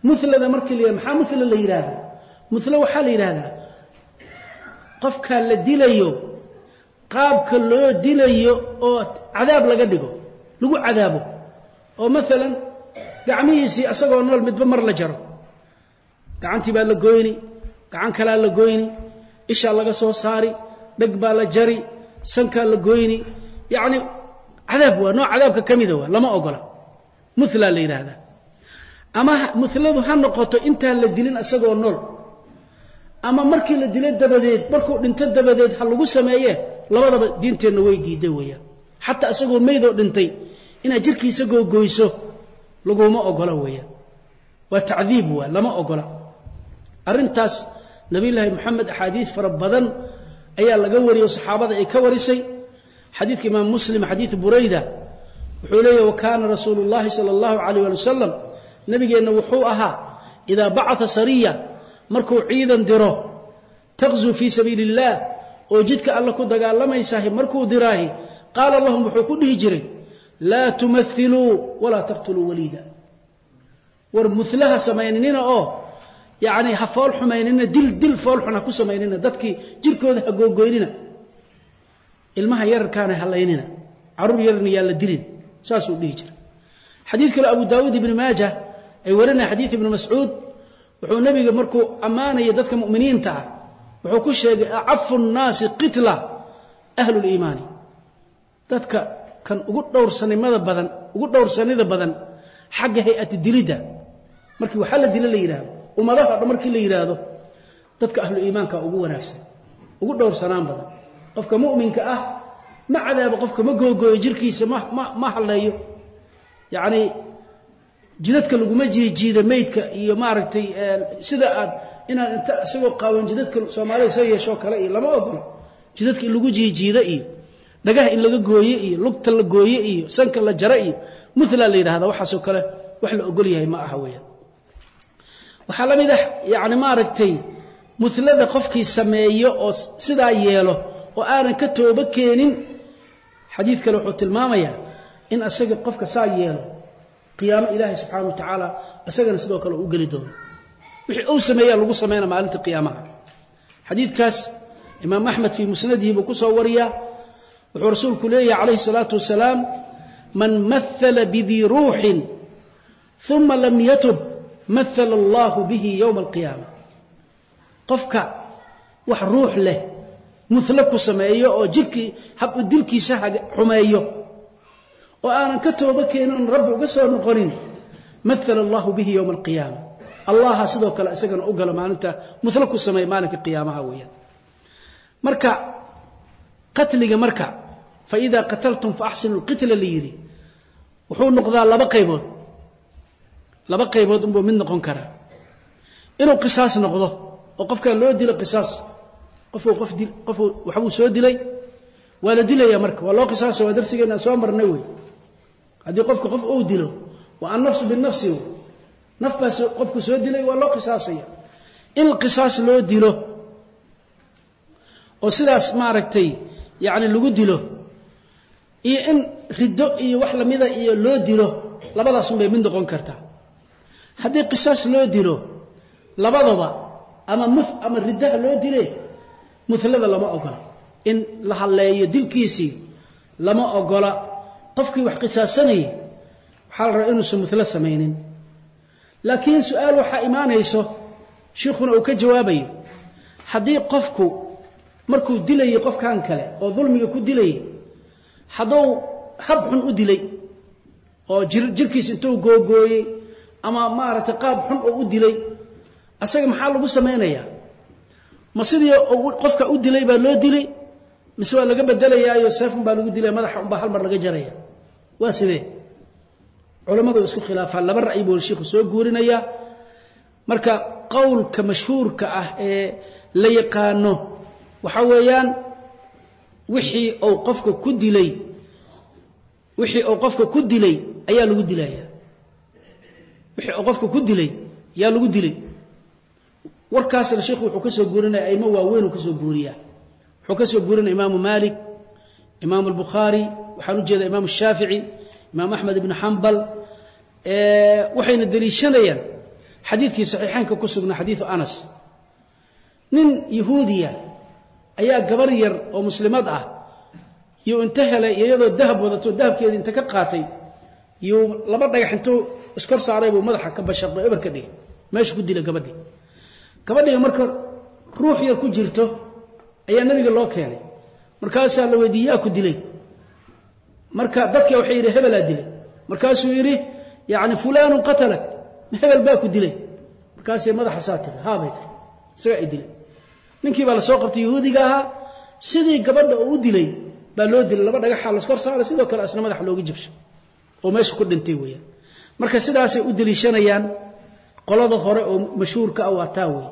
mulada markii la maxaa muhla la yidhahda muhlo waxaa la yidhahdaa qofkan la dilayo qaabka loo dilayo oo cadaab laga dhigo lagu cadaabo oo maalan gacmihiisii asagoo nool midba mar la jaro. Gacantii baa la goyni gacan kalaa la goyni ishaa laga soo saari dheg baa la jari sankaa la goyni. Yacni cadaab waa nooc cadaabka ka mida waa lama ogola. Mulaa la yidhaahdaa ama muladu ha noqoto intaan la dilin isagoo nool. Ama markii la dilo dabadeed markuu dhinto dabadeed ha lagu sameeye labadaba diinteenna way diiday weeyaan. Xataa isagoo meydoo dhintay inaad jirkiisa googoyso laguma ogola weeyaan. Waa tacdiib waa lama ogola. Arrintaas nabiyullaahi moxamed axaadiid fara badan ayaa laga wariyey oo saxaabada ay ka warisay. Xadiidka imaam muslim xadiidu burayda wuxuu leeyahy wa kaana rasuulu llahi sala allahu calayh ali wasalam nabigeenna wuxuu ahaa idaa bacata sariya markuu ciidan diro taqzuu fii sabiili illaah oo jidka alle ku dagaalamaysaah markuu diraahi qaala lahum wuxuu ku dhihi jiray laa tumailuu walaa taqtuluu waliida. War mulaha samaynina oo yani ha fool xumaynina dil dil foolxun ha ku samaynina dadkii jirkooda ha googoynina ilmaha yararkaana halaynina carruur yararna yaa la dilin. Saasuu dhihi jiray. Xadiid kale abu daawuud ibni maaja ay warinaya xadiid ibni mascuud wuxuu nebiga markuu ammaanaya dadka mu'miniinta ah wuxuu ku sheegay acafu nnaasi qitla ahlu liimaani dadka kan ugu dhowrsanimada badan ugu dhowrsanida badan xagga hay'ati dilidda markii waxaa la dilo la yidhaahdo ummadaha dhan markii la yidhaahdo dadka ahlu iimaanka ugu wanaagsan ugu dhowrsanaan badan. Qofka mu'minka ah ma cadaabo qofka ma googooyo jirkiisa ma ma halleeyo. Yacni jidadka laguma jiijiida meydka iyo maaragtay sida aad inaad inta isagoo qaawan jidadka soomaalida soo yeeshoo kale iyo lama ogolo jidadka lagu jiijiida iyo dhagaha in laga gooye iyo lugta la gooye iyo sanka la jara iyo mula la yidhahda waxaasoo kale wax la ogol yahay ma aha weeyaan. Waxaa la mid ah yacni maaragtay mulada qofkii sameeyo oo sidaa yeelo oo aanan ka toobo keenin. Xadiid kale wuxuu tilmaamayaa in asaga qofka saa yeelo qiyaamo ilaahay subxaana wa tacaala isagana sidoo kale u geli doono. Wixii uu sameeyaa lagu samayna maalinta qiyaamaha. Xadiidkaas imaam axmed fii musnadihi buu ku soo wariyaa wuxuu rasuulku leeyahay calayhi salaatu wasalaam man mahala bidii ruuxin uma lam yatub mahala allahu bihi yowma alqiyaama. Qofka wax ruux leh mulo ku sameeyo oo jirkii hab dilkiisa xumeeyo oo aanan ka toobo keenin rabbi uga soo noqonin maala allahu bihi yowma alqiyaama. Allaha sidoo kale isagana u galo maalinta mulo ku sameeya maalinka qiyaamaha weeyaan. Marka qatliga marka faida qataltum faaxsinu lqitla la yidhi. Wuxuu noqdaa laba qaybood. Laba qaybood unbuu mid noqon karaa. Inuu qisaas noqdo oo qofkaa loo dilo qisaas qofuu qof di qofuu waxbuu soo dilay waa la dilaya marka waa loo qisaasa waa darsigeena soo marnay wey. Haddii qofka qof uu dilo waa annafsu binafsi wey. Nafbaas qofku soo dilay waa loo qisaasaya. In qisaas loo dilo oo sidaas maaragtay yacni lagu dilo iyo in riddo iyo wax lamida iyo loo dilo labadaasun bay mid noqon kartaa. Haddii qisaas loo dilo labadaba ama mu ama riddaha loo dile mulada lama ogola. In la halleeyo dilkiisii lama ogola. Qofkii wax qisaasanayay waxaa la rabaa inuusan mulo samaynin. Laakiin su'aal waxaa imaanayso shiikhuna uu ka jawaabayo haddii qofku markuu dilayay qofkan kale oo dulmiga ku dilayay hadduu hab xun u dilay oo jirkiis intuu googooyey ama maaragtay qaab xun oo u dilay asaga maxaa lagu samaynayaa ma sidii qofka u dilay baa loo dilay? Mise waa laga bedelayaayo seefun baa lagu dilaya madaxa unbaa hal mar laga jaraya? Waa sidee? Culammadu isku khilaafaan. Laba ra'yi buu shiikhu soo guurinayaa. Marka qowlka mashhuurka ah ee la yaqaano waxaa weeyaan wixii uu qofka ku dilay wixii uu qofka ku dilay ayaa lagu dilaya. Wixii uu qofka ku dilay yaa lagu dilay. Warkaasna sheikhu wuxuu ka guurinaya aimo waaweyn uu ka soo wuxuu ka guurinaya imaamu maalik imaamu albukhaari waxaan u jeeda imaamu shaafici imaam axmed ibnu xambal waxayna deliishanayaan xadiidkii saxiixeynka ku sugnaa xadiidu anas. Nin yahuudiya ayaa gabar yar oo muslimad ah yuu inta helay iyadoo dahab wadato dahabkeedii inta ka qaatay yuu laba dhagax intuu iskor saaray buu madaxa ka bashaqo eber ka dhigay. Meeshu ku dila gabadhii gabadhii marka ruux yar ku jirto ayaa nabiga loo keenay. Markaasaa la weydiiye ku dilay. Marka dadka waxay yidhi hebelaa dilay. Markaasuu yidhi yani fulaanu qatalak. Hebel baa ku dilay. Markaasay madaxa saa tiri haabay tiri. Isagaa ay dilay ninkii baa la soo qabtay yahuudiga ahaa sidii gabadha oo u dilay baa loo dilay laba dhagaxaa laskor saaray sidoo kale asna madaxa looga jabshay oo meesha ku dhintay weeyaan. Marka sidaasay u deliishanayaan qolada hore oo mashhuurka ah waa taa wey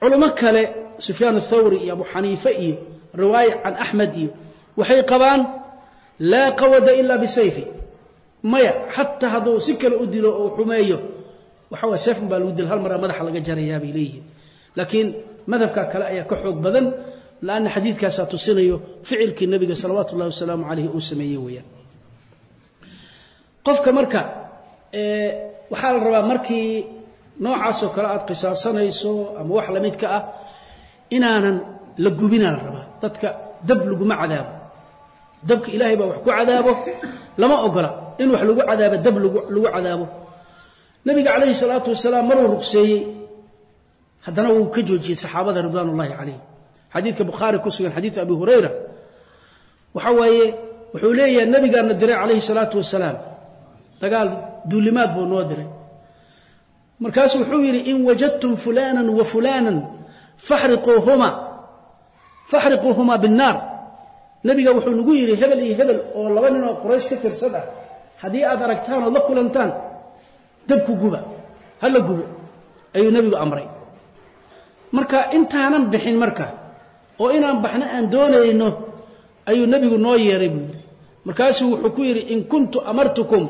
culimo kale sufyaan athawri iyo abu xaniife iyo riwaaya can axmed iyo waxay qabaan laa qawada ila bisayfi. Maya xataa hadduu si kale u dilo oo xumeeyo waxa way seefun baa lagu dila hal mara madaxa laga jarayaa bay leeyihiin. Laakiin madhabka kale ayaa ka xoog badan laanna xadiidkaasaa tusinayo ficilkii nebiga salawaatu ullahi wasalaamu calayhi uu sameeyey weeyaan. Qofka marka waxaa la rabaa markii noocaasoo kale aad qisaasanayso ama wax lamidka ah inaanan la gubinaa la rabaa. Dadka dab laguma cadaabo. Dabka ilaahay baa wax ku cadaabo lama ogola. In wax lagu cadaabo dab lagu cadaabo. Nabiga calayhi salaatu wasalaam maruu ruqseeyey haddana wuu ka joojiyey saxaabada ridwaan calayhim xadiidka bukhaari ku sugan xadiid abi hurayra. Waxa waaye wuxuu leeyahay nabigaana diray calayhi salaatu wasalaam dagaal duulimaad buu noo diray. Markaasu wuxuu yidhi in wajadtum fulanan wa fulanan faxriquuhuma faxriquuhuma binnaar. Nabiga wuxuu nagu yidhi hebel iyo hebel oo laba nin oo quraysh ka tirsan ah haddii aad aragtaan ood la kulantaan dabku guba ha la gubo ayuu nebigu amray marka intaanan bixin marka oo inaan baxno aan doonayno ayuu nebigu noo yeeray buu yidhi. Markaasuu wuxuu ku yidhi in kuntu amartukum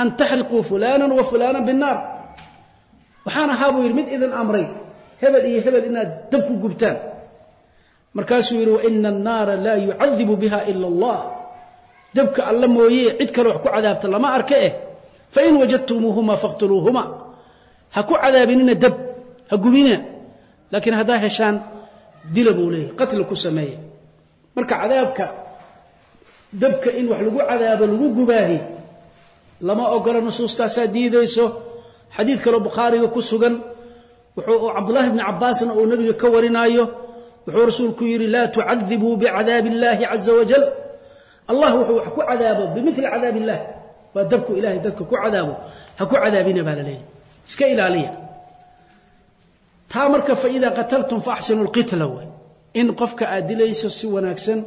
an taxriquu fulanan wa fulanan binnaar. Waxaan ahaa buu yidhi mid idin amray hebel iyo hebel inaad dab ku gubtaan. Markaasuu yidhi waina annaara laa yucadibu biha ila allah. Dabka alla mooye cid kale wax ku cadaabta lama arka eh. Fain wajadtumuuhuma faqtuluuhuma ha ku cadaabinina dab ha gubina laakiin haddaa heshaan dila buu leeyahy qatli ku sameeya. Marka cadaabka dabka in wax lagu cadaabo lagu gubaahi lama ogola nusuustaasaa diidayso. Xadiid kaloo bukhaariga ku sugan wuxuu cabdullahi bni cabbaasna uu nebiga ka warinaayo wuxuu rasuulku yidhi laa tucadibuu bicadaabi illaahi caza wajal. Allah wuxuu wax ku cadaabo bimili cadaab illah waa dabku ilahay dadka ku cadaabo ha ku cadaabina baa la leeyahy iska ilaaliya taa marka faidaa qataltum faaxsinu lqitla way. In qofka aad dilayso si wanaagsan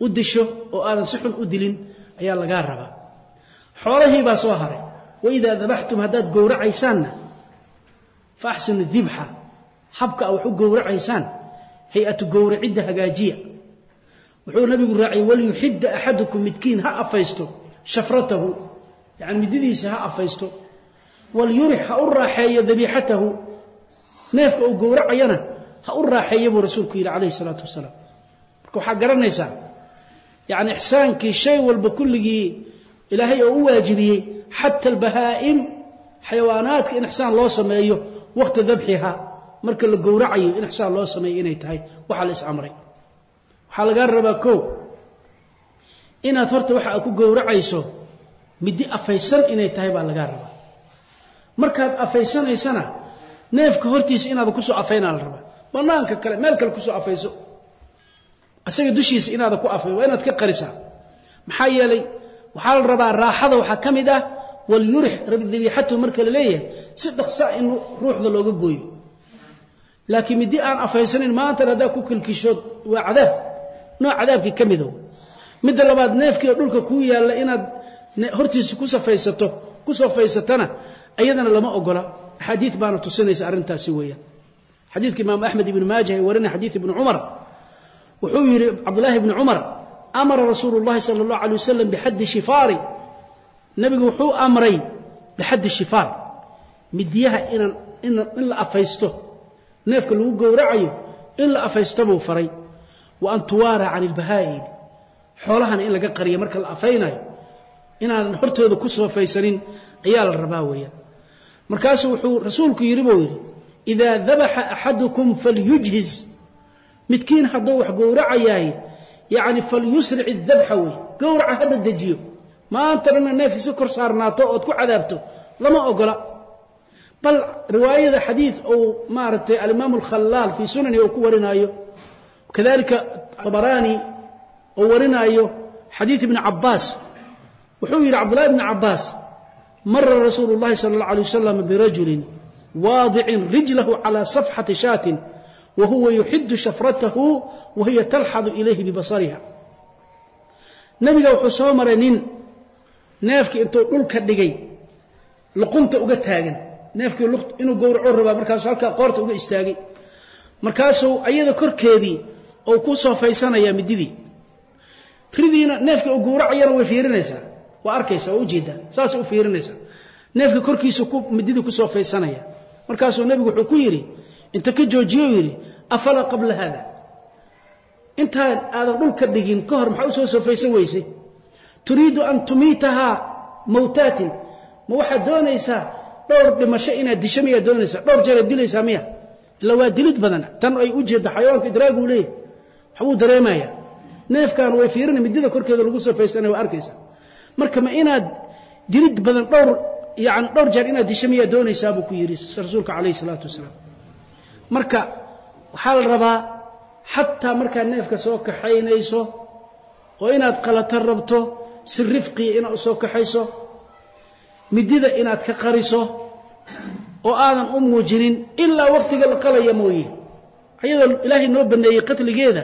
u disho oo aadan si xun u dilin ayaa lagaa rabaa. Xoolahii baa soo haray. Waidaa dabaxtum haddaad gowracaysaanna fa axsinu dibxa. Habka a wax u gowracaysaan hay'atu gowracidda hagaajiya. Wuxuu nabigu raaciyey waliyuxidda axadukum midkiin ha afaysto shafratahu. Yani mididiisa ha afaysto. Walyurix ha u raaxeeyo dabiixatahu neefka uu gowracayana ha u raaxeeya buu rasuulku yidhi calayhi salaatu wasalaam. Marka waxaa garanaysaa yani ixsaankii shay walba kulligii ilaahay oo u waajibiyey xata albahaa'im xayawaanaadka in ixsaan loo sameeyo waqti dabxiha marka la gowracayo in ixsaan loo sameeyo inay tahay waxaa la is amray waxaa lagaa rabaa ko inaad horta waxa aad ku gowracayso middi afaysan inay tahay baa lagaa rabaa. Markaad afaysanaysana neefka hortiisa inaad ku soo afaynaa la rabaa. Banaanka kale meel kale ku soo afayso. Isaga dushiisa inaada ku afay waa inaad ka qarisaa maxaa yeelay waxaa la rabaa raaxada waxaa ka mid ah walyurix dabiixatu marka la leeyahay si dhaqsaa in ruuxda looga gooyo. Laakiin middi aan afaysanin maantan haddaa ku kilkishood waa cadaab. Nooc cadaabkii ka midow midda labaad neefkiio dhulka kuu yaalla inaad hortiisa ku safaysato ku safaysatana ayadana lama ogola axaadiid baana tusinaysa arrintaasi weeyaan. Xadiidka imaam axmed ibnu maajah ee warinaya xadiid ibnu cumar wuxuu yidhi cabdullaahi ibni cumar amara rasuulu llahi sala allahu alay wasalam bixaddi shifaari. Nebigu wuxuu amray bixaddi shifaar midiyaha inaan in la afaysto neefka lagu gowracayo in la afaysto buu faray. Wa an tuwaara can ilbahaa'im xoolahana in laga qariyo marka la afaynayo inaanan hortooda ku soofaysanin ayaa la markaasuu wuxuu rasuulku yidhi buu yidhi idaa dabaxa axadukum falyujhiz. Midkiin hadduu wax gowracayaay yacni falyusric idabxa wey gowraca hadda dejiyo. Maanta dhanna neefki si kor saarnaato ood ku cadaabto lama ogola. Bal riwaayada xadiid uu maaragtay alimaamu alkhalaal fii sunani uu ku warinaayo kadalika abaraani uu warinaayo xadiid ibni cabaas wuxuu yidhi cabdullahi ibni cabaas mara rasuulu llahi sala allah alay wasalam birajulin waadicin rijlahu calaa safxati shaatin wa huwa yuxidu shafratahu wa hiya talxadu ilayhi bibasariha. Nebiga wuxuu soo maray nin neefkii intuu dhulka dhigay luqunta uga taagan. Neefkii inuu gowraco rabaa markaasuu halkaa qoorta uga istaagay. Markaasuu ayada korkeedii ou ku soofaysanaya mididii ridiina neefka uu gowracayana way fiirinaysaa waa arkaysa waa u jeedaa saasay u fiirinaysaa. Neefka korkiisu ku mididii ku soofaysanaya markaasuu nebigu wuxuu ku yidhi inta ka joojiyo yidhi afalaa qabla haada? Intaan aadan dhulka dhigin ka hor maxaa u soo soofaysan weysay? Turiidu an tumiitahaa mawtaatin. Ma waxaad doonaysaa dhowr dhimasho inaad disho miyaad doonaysaa? Dhowr jeeraad dilaysaa miya ila waa dilid badan tan ay u xayawaanka idraaguu leeyahy waxbuu dareemaya neefkan way fiirina midida korkeeda lagu soofaysanaya waa arkaysaa marka ma inaad dilid badan dhowr yani dhowr jeer inaad disho miyaad doonaysaa buu ku yidhi rasuulka calayhi salaatu wasalaam. Marka waxaa la rabaa xataa markaad neefka soo kaxaynayso oo inaad qalato rabto si rifqiya inaad u soo kaxayso midida inaad ka qariso oo aadan u muujinin ilaa waqtiga la qalaya mooye. Ayadoo ilaahay noo baneeyey qatligeeda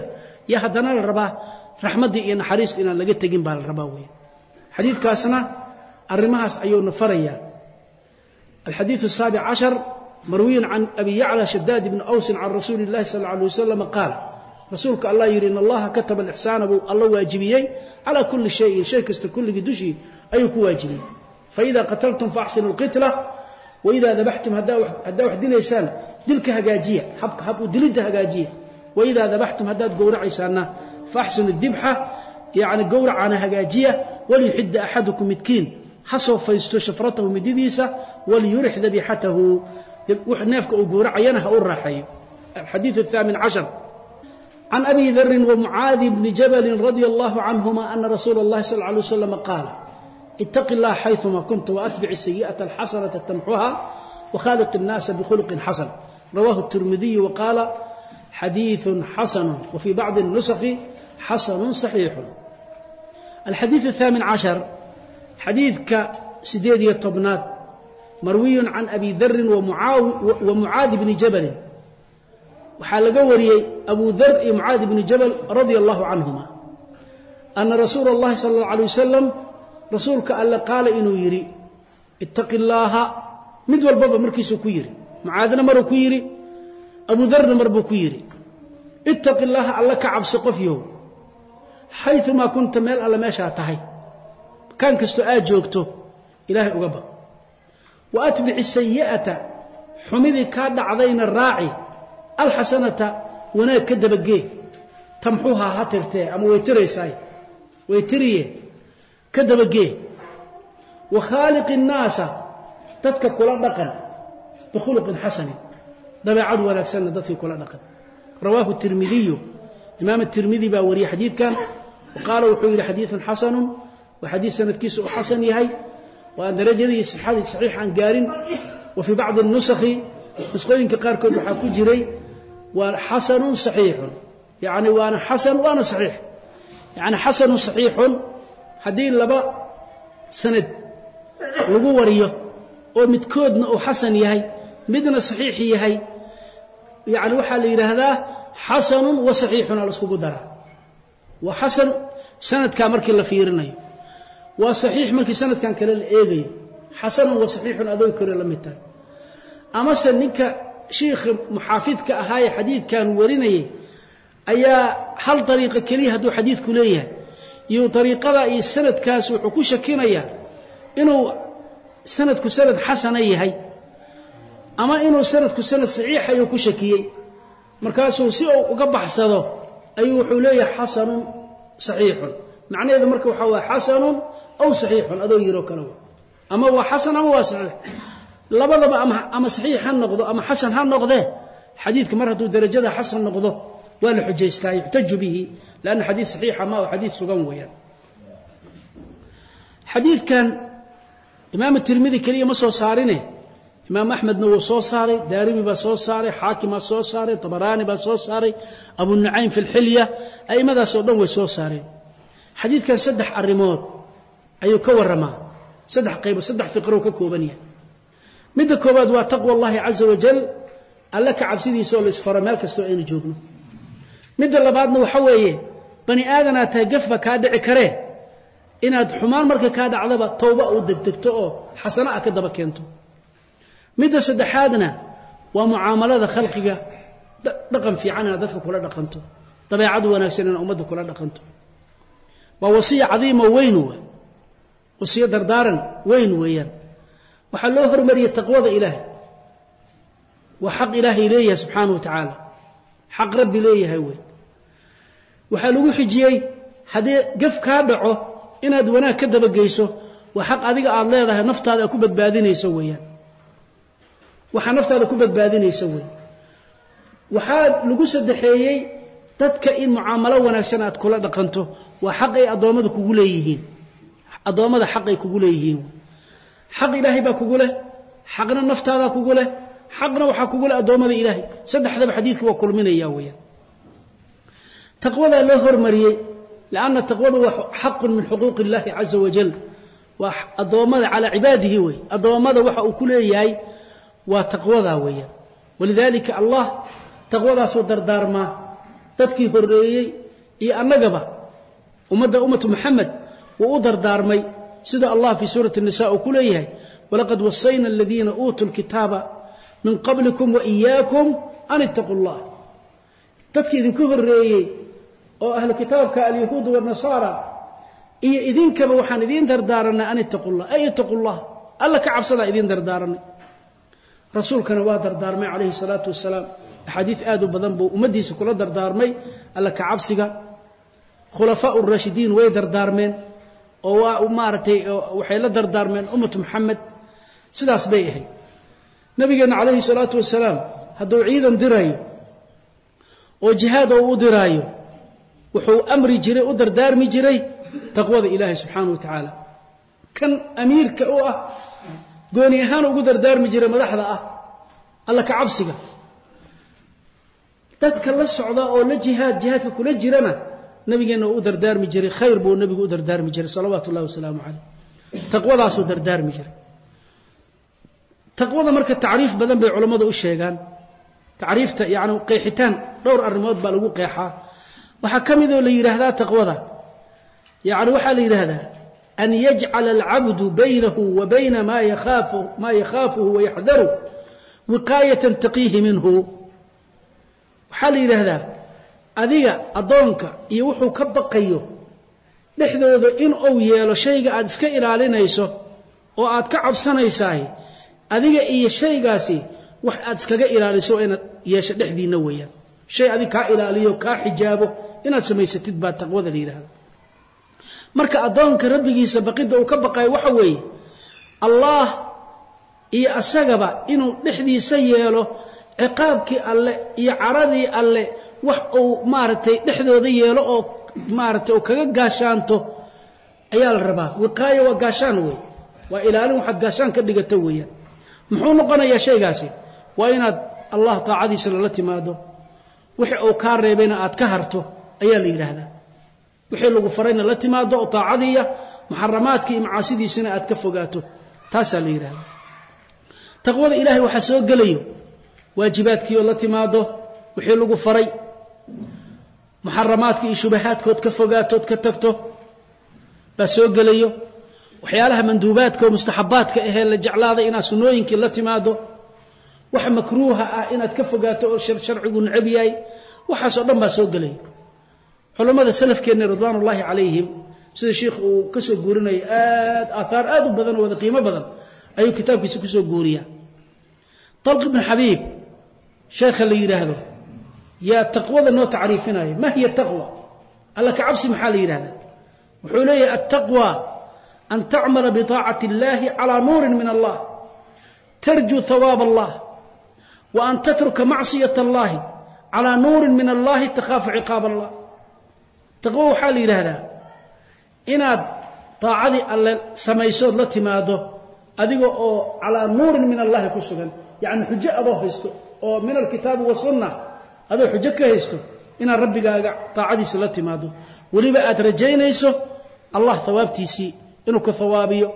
yaa haddana la rabaa raxmaddii iyo naxariista inaan laga tegin baa la rabaa wey xadiidkaasna arrimahaas ayuuna farayaa alxadiiث الsaabic caشhar marwiyin can abi yaclى shadaad bni awsin can rasuuli الlahi sal ه alيه waslama qaal rasuulka allah yidhi in allaha kataba alixsaana buu alla waajibiyey calaa kulli shayin shay kasta kulligii dushii ayuu ku waajibiyey faida qataltum faaxsinu اlqitla waidaa dabaxtum haddaa wax dilaysaan dilka hagaajiya hab u dilidda hagaajiya waidaa dabaxtum haddaad gowracaysaanna faaxsinu dibxa yani gowracana hagaajiya waliyuxida axadukum midkiin ha soo faysto shafratahu mididiisa waliyurix dabixatahu neefka uu gowracayana ha u raaxeeyo alxadiiث الثaamin caشhar can abi dri وmucaadi bni jabali radi اllah canهuma ana rasuula اllahi sal ه alيه waslam qaala itaqi اllah xayثuma kunta waatbic sayiئaة اlxasanaةa tamxuha wkhaliq الnaasa bkhulqin xasan rawahu الtirmidiyu waqaala xadiiثu xasanu wfii bacضi الnuski xasanu صaxiixu alxadiiث الثaamin caشhar xadiidka sideed iyo tobnaad marwiyu can abi dri wamucaadi bni jabalin waxaa laga wariyey abu dar iyo mucaadi bni jabal radia allahu canhuma ana rasuula اllahi sala اllau alay wasalam rasuulka alle qaala inuu yidhi itaqi llaaha mid walbaba markiisuu ku yidhi mucaadna maruu ku yidhi abu darna mar buu ku yidhi itaqi llaaha alle ka cabsi qof yahow xayumaa kunta meel alle meeshaa tahay. Makaan kastoo aad joogto ilaahay uga baq wa atbici sayi'ata xumidii kaa dhacdayna raaci alxasanata wanaag ka dabagee. Tamxuhaa ha tirtee ama way tiraysaay way tiriye ka dabagee. Wa khaaliqi innaasa dadka kula dhaqan bikhuluqin xasanin dabeecad wanaagsanna dadkii kula dhaqan. Rawaahu tirmidiyu imaam tirmidi baa wariyey xadiidkan qaala wuxuu yidhi xadiidun xasanun waa xadiid sanadkiisu uu xasan yahay waa darajadii sixadii saxiix aan gaarin wa fii bacdi nusakhi nusqooyinka qaarkood waxaa ku jiray waa xasanun saxiixun yacni waana xasan waana saxiix yacni xasanun saxiixun haddii laba sanad lagu wariyo oo midkoodna uu xasan yahay midna saxiix yahay yacni waxaa la yidhaahdaa xasanun wa saxiixun aa la iskugu daraa waa xasan sanadkaa markii la fiirinayo. Waa saxiix markii sanadkan kale la eegayo. Xasanun wa saxiixun adoo la mid tahay. Amase ninka shiikha muxaafidka ahaayee xadiidkan warinayay ayaa hal dariiqo keliya hadduu xadiidku leeyahay. Iyo dariiqada iyo sanadkaas wuxuu ku shakinayaa inuu sanadku sanad xasana yahay ama inuu sanadku sanad saxiixa ayuu ku shakiyey. Markaasuu si uu uga baxsado ayuu wuxuu leeyahay xasanun saxiixun. Macnaheedu marka waxaa waa xasanun aw saxiixun adoo yiroo kale ama waa xasan ama waa saxiix. Labadaba ama saxiix ha noqdo ama xasan ha noqdee xadiidka mar hadduu darajada xasan noqdo waa la xujaystaa yuxtaju bihi lanna xadiid saxiixa ma oo xadiid sugan weeyaan. Xadiidkan imaam tirmidi keliya ma soo saarine imaam axmedna wuu soo saaray daarimi baa soo saaray xaakimaa soo saaray tabaraani baa soo saaray abu nucaym fi lxilya a'immadaasoo dhan way soo saareen. Xadiidkan saddex arrimood ayuu ka warramaa. Saddex qaybo saddex fiqrow ka kooban yahay. Midda koowaad waa taqwa allahi caza wajal alle ka cabsidiisa oo la isfaro meel kastoo aynu joogno. Midda labaadna waxa weeye bani aadanaa tahay kaa dhici karee inaad xumaan marka kaa dhacdaba towba u degdegto oo xasano ah ka daba keento midda saddexaadna waa mucaamalada khalqiga dhaqan fiican inaad dadka kula dhaqanto. Dabeecad wanaagsan inaad ummadda kula dhaqanto. Waa wasiya cadiimo weyn w wasiyo dardaaran weyn weeyaan. Waxaa loo hormariyey taqwada ilaahay. Waa xaq ilaahay leeyahay subxaana wa tacaala. Xaq rabbi leeyahay wey waxaa lagu xijiyey haddii gaf kaa dhaco inaad wanaag ka dabageyso waa xaq adiga aad leedahay naftaada aad ku badbaadinayso weeyaan waxaa naftaada ku badbaadinaysa wey. Waxaa lagu saddexeeyey dadka in mucaamalo wanaagsan aad kula dhaqanto waa xaq ay addoommada kugu leeyihiin. Addoommada xaqay kugu leeyihiin. Xaq ilaahay baa kugu leh xaqna naftaadaa kugu leh xaqna waxaa kugu leh addoommada ilaahay. Saddexdaba xadiidka waa kulminaya weeyaan taqwadaa loo hormariyey lianna taqwadu waa xaqun min xuquuqi illahi caza wajal waa addoommada calaa cibaadihi wey. Addoommada waxa uu ku leeyahay waa taqwadaa weeyaan. Walidaalika allah taqwadaasuu dardaarmaa dadkii horreeyey iyo annagaba ummadda ummatu moxamed wuu u dardaarmay. Sida allah fii suurati nisa uu ku leeyahay walaqad wasayna aladiina uutuu lkitaaba min qablikum wa iyaakum an ittaquu llah dadkii idinku horreeyey oo ahlu kitaabka alyahuudu wanasaara iyo idinkaba waxaan idiin dardaaranay an ittaqu llah ay ittaqu llah alla ka cabsadaa idiin dardaaranay rasuulkana waa dardaarmay calayhi salaatu wasalaam. Axaadiid aad u badan buu ummaddiisa kula dardaarmay. Alla ka cabsiga khulafaau raashidiin way dardaarmeen oo waa maaragtay waxay la dardaarmeen ummatu moxamed sidaas bay ahayd. Nabigeenna calayhi salaatu wasalaam hadduu ciidan diraayo oo jihaad u diraayo wuxuu amri jiray u dardaarmi jiray taqwada ilaahay subxaana wa tacaala. Kan amiirka u ah gooni ahaan ugu dardaarmi jiray madaxda ah alla ka cabsiga. Dadka la socda oo la jihaad jihaadka kula jirana nabigeenna u dardaarmi jiray khayr buu nabigu u dardaarmi jiray salawaatu ullahi wasalaamu calayh. Taqwadaasuu dardaarmi jiray. Taqwada marka tacriif badan bay culammadu u sheegaan. Tacriifta yani qeexitaan dhowr arrimood baa lagu qeexaa. Waxaa ka midoo la yidhaahdaa taqwada. Yani waxaa la yidhaahdaa an yajcala alcabdu baynahu wa bayna maa yakhaafu maa yakhaafuhu wayaxdaru wiqaayatan taqiihi minhu waxaa la yidhaahdaa adiga addoonka iyo wuxuu ka baqayo dhexdooda in uu yeelo shayga aad iska ilaalinayso oo aad ka cabsanaysaay adiga iyo shaygaasi wax aad iskaga ilaaliso inaad yeesho dhexdiinna weeyaan shay adig kaa ilaaliyo kaa xijaabo inaad samaysatid baa taqwada la yidhahda marka addoonka rabbigiisa baqidda uu ka baqayo waxa weeye allaah iyo asagaba inuu dhexdiisa yeelo ciqaabkii alle iyo caradii alle wax uu maaragtay dhexdooda yeelo oo maaragtay uu kaga gaashaanto ayaa la rabaa. Wiqaayo waa gaashaan wey waa ilaalin waxaad gaashaan ka dhigato weeyaan. Muxuu noqonayaa shaygaasi? Waa inaad allah taacadiisa lala timaado wixii uu kaa reebayna aad ka harto ayaa la yidhaahdaa wixii lagu farayna la timaado oo taacadiiya muxaramaadkii iyo macaasidiisina aad ka fogaato. Taasaa la yidhahdaa taqwada ilaahay waxaa soo gelayo waajibaadkii oo la timaado wixii lagu faray muxaramaadka iyo shubahaadkood ka fogaatood ka tagto baa soo gelayo. Waxyaalaha manduubaadka oo mustaxabaadka ahee la jeclaaday inaad sunnooyinkii la timaado wax makruuha ah inaad ka fogaato oo sharcigu necab yahay waxaasoo dhan baa soo gelaya culammada salafkeenna ridwaan ullaahi calayhim sida sheikh uu ka soo guurinayo aad aaaar aad u badan oo wada qiimo badan ayuu kitaabkiisa kusoo guuriyaa talq ibn xabiib sheekha la yidhaahdo yaa taqwada noo tacriifinaya ma hiya taqwa alla ka cabsi maxaa la yidhahdaa wuxuu leeyahay attaqwa an tacmala biطaacati اllahi calىa nuuri min allah tarjuu hawaab allah wa an tatruka macصiyaة اllahi calىa nuuri min allahi takhaafu ciqaab allah taqwo waxaa la yidhaahdaa inaad daacadii alle samaysood la timaado adiga oo calaa nuurin min allahi ku sugan yacni xujo adoo haysto oo min alkitaabi wasunna adoo xujo ka haysto inaad rabbigaaga daacadiisa la timaado weliba aad rajaynayso allah hawaabtiisii inuu ka hawaabiyo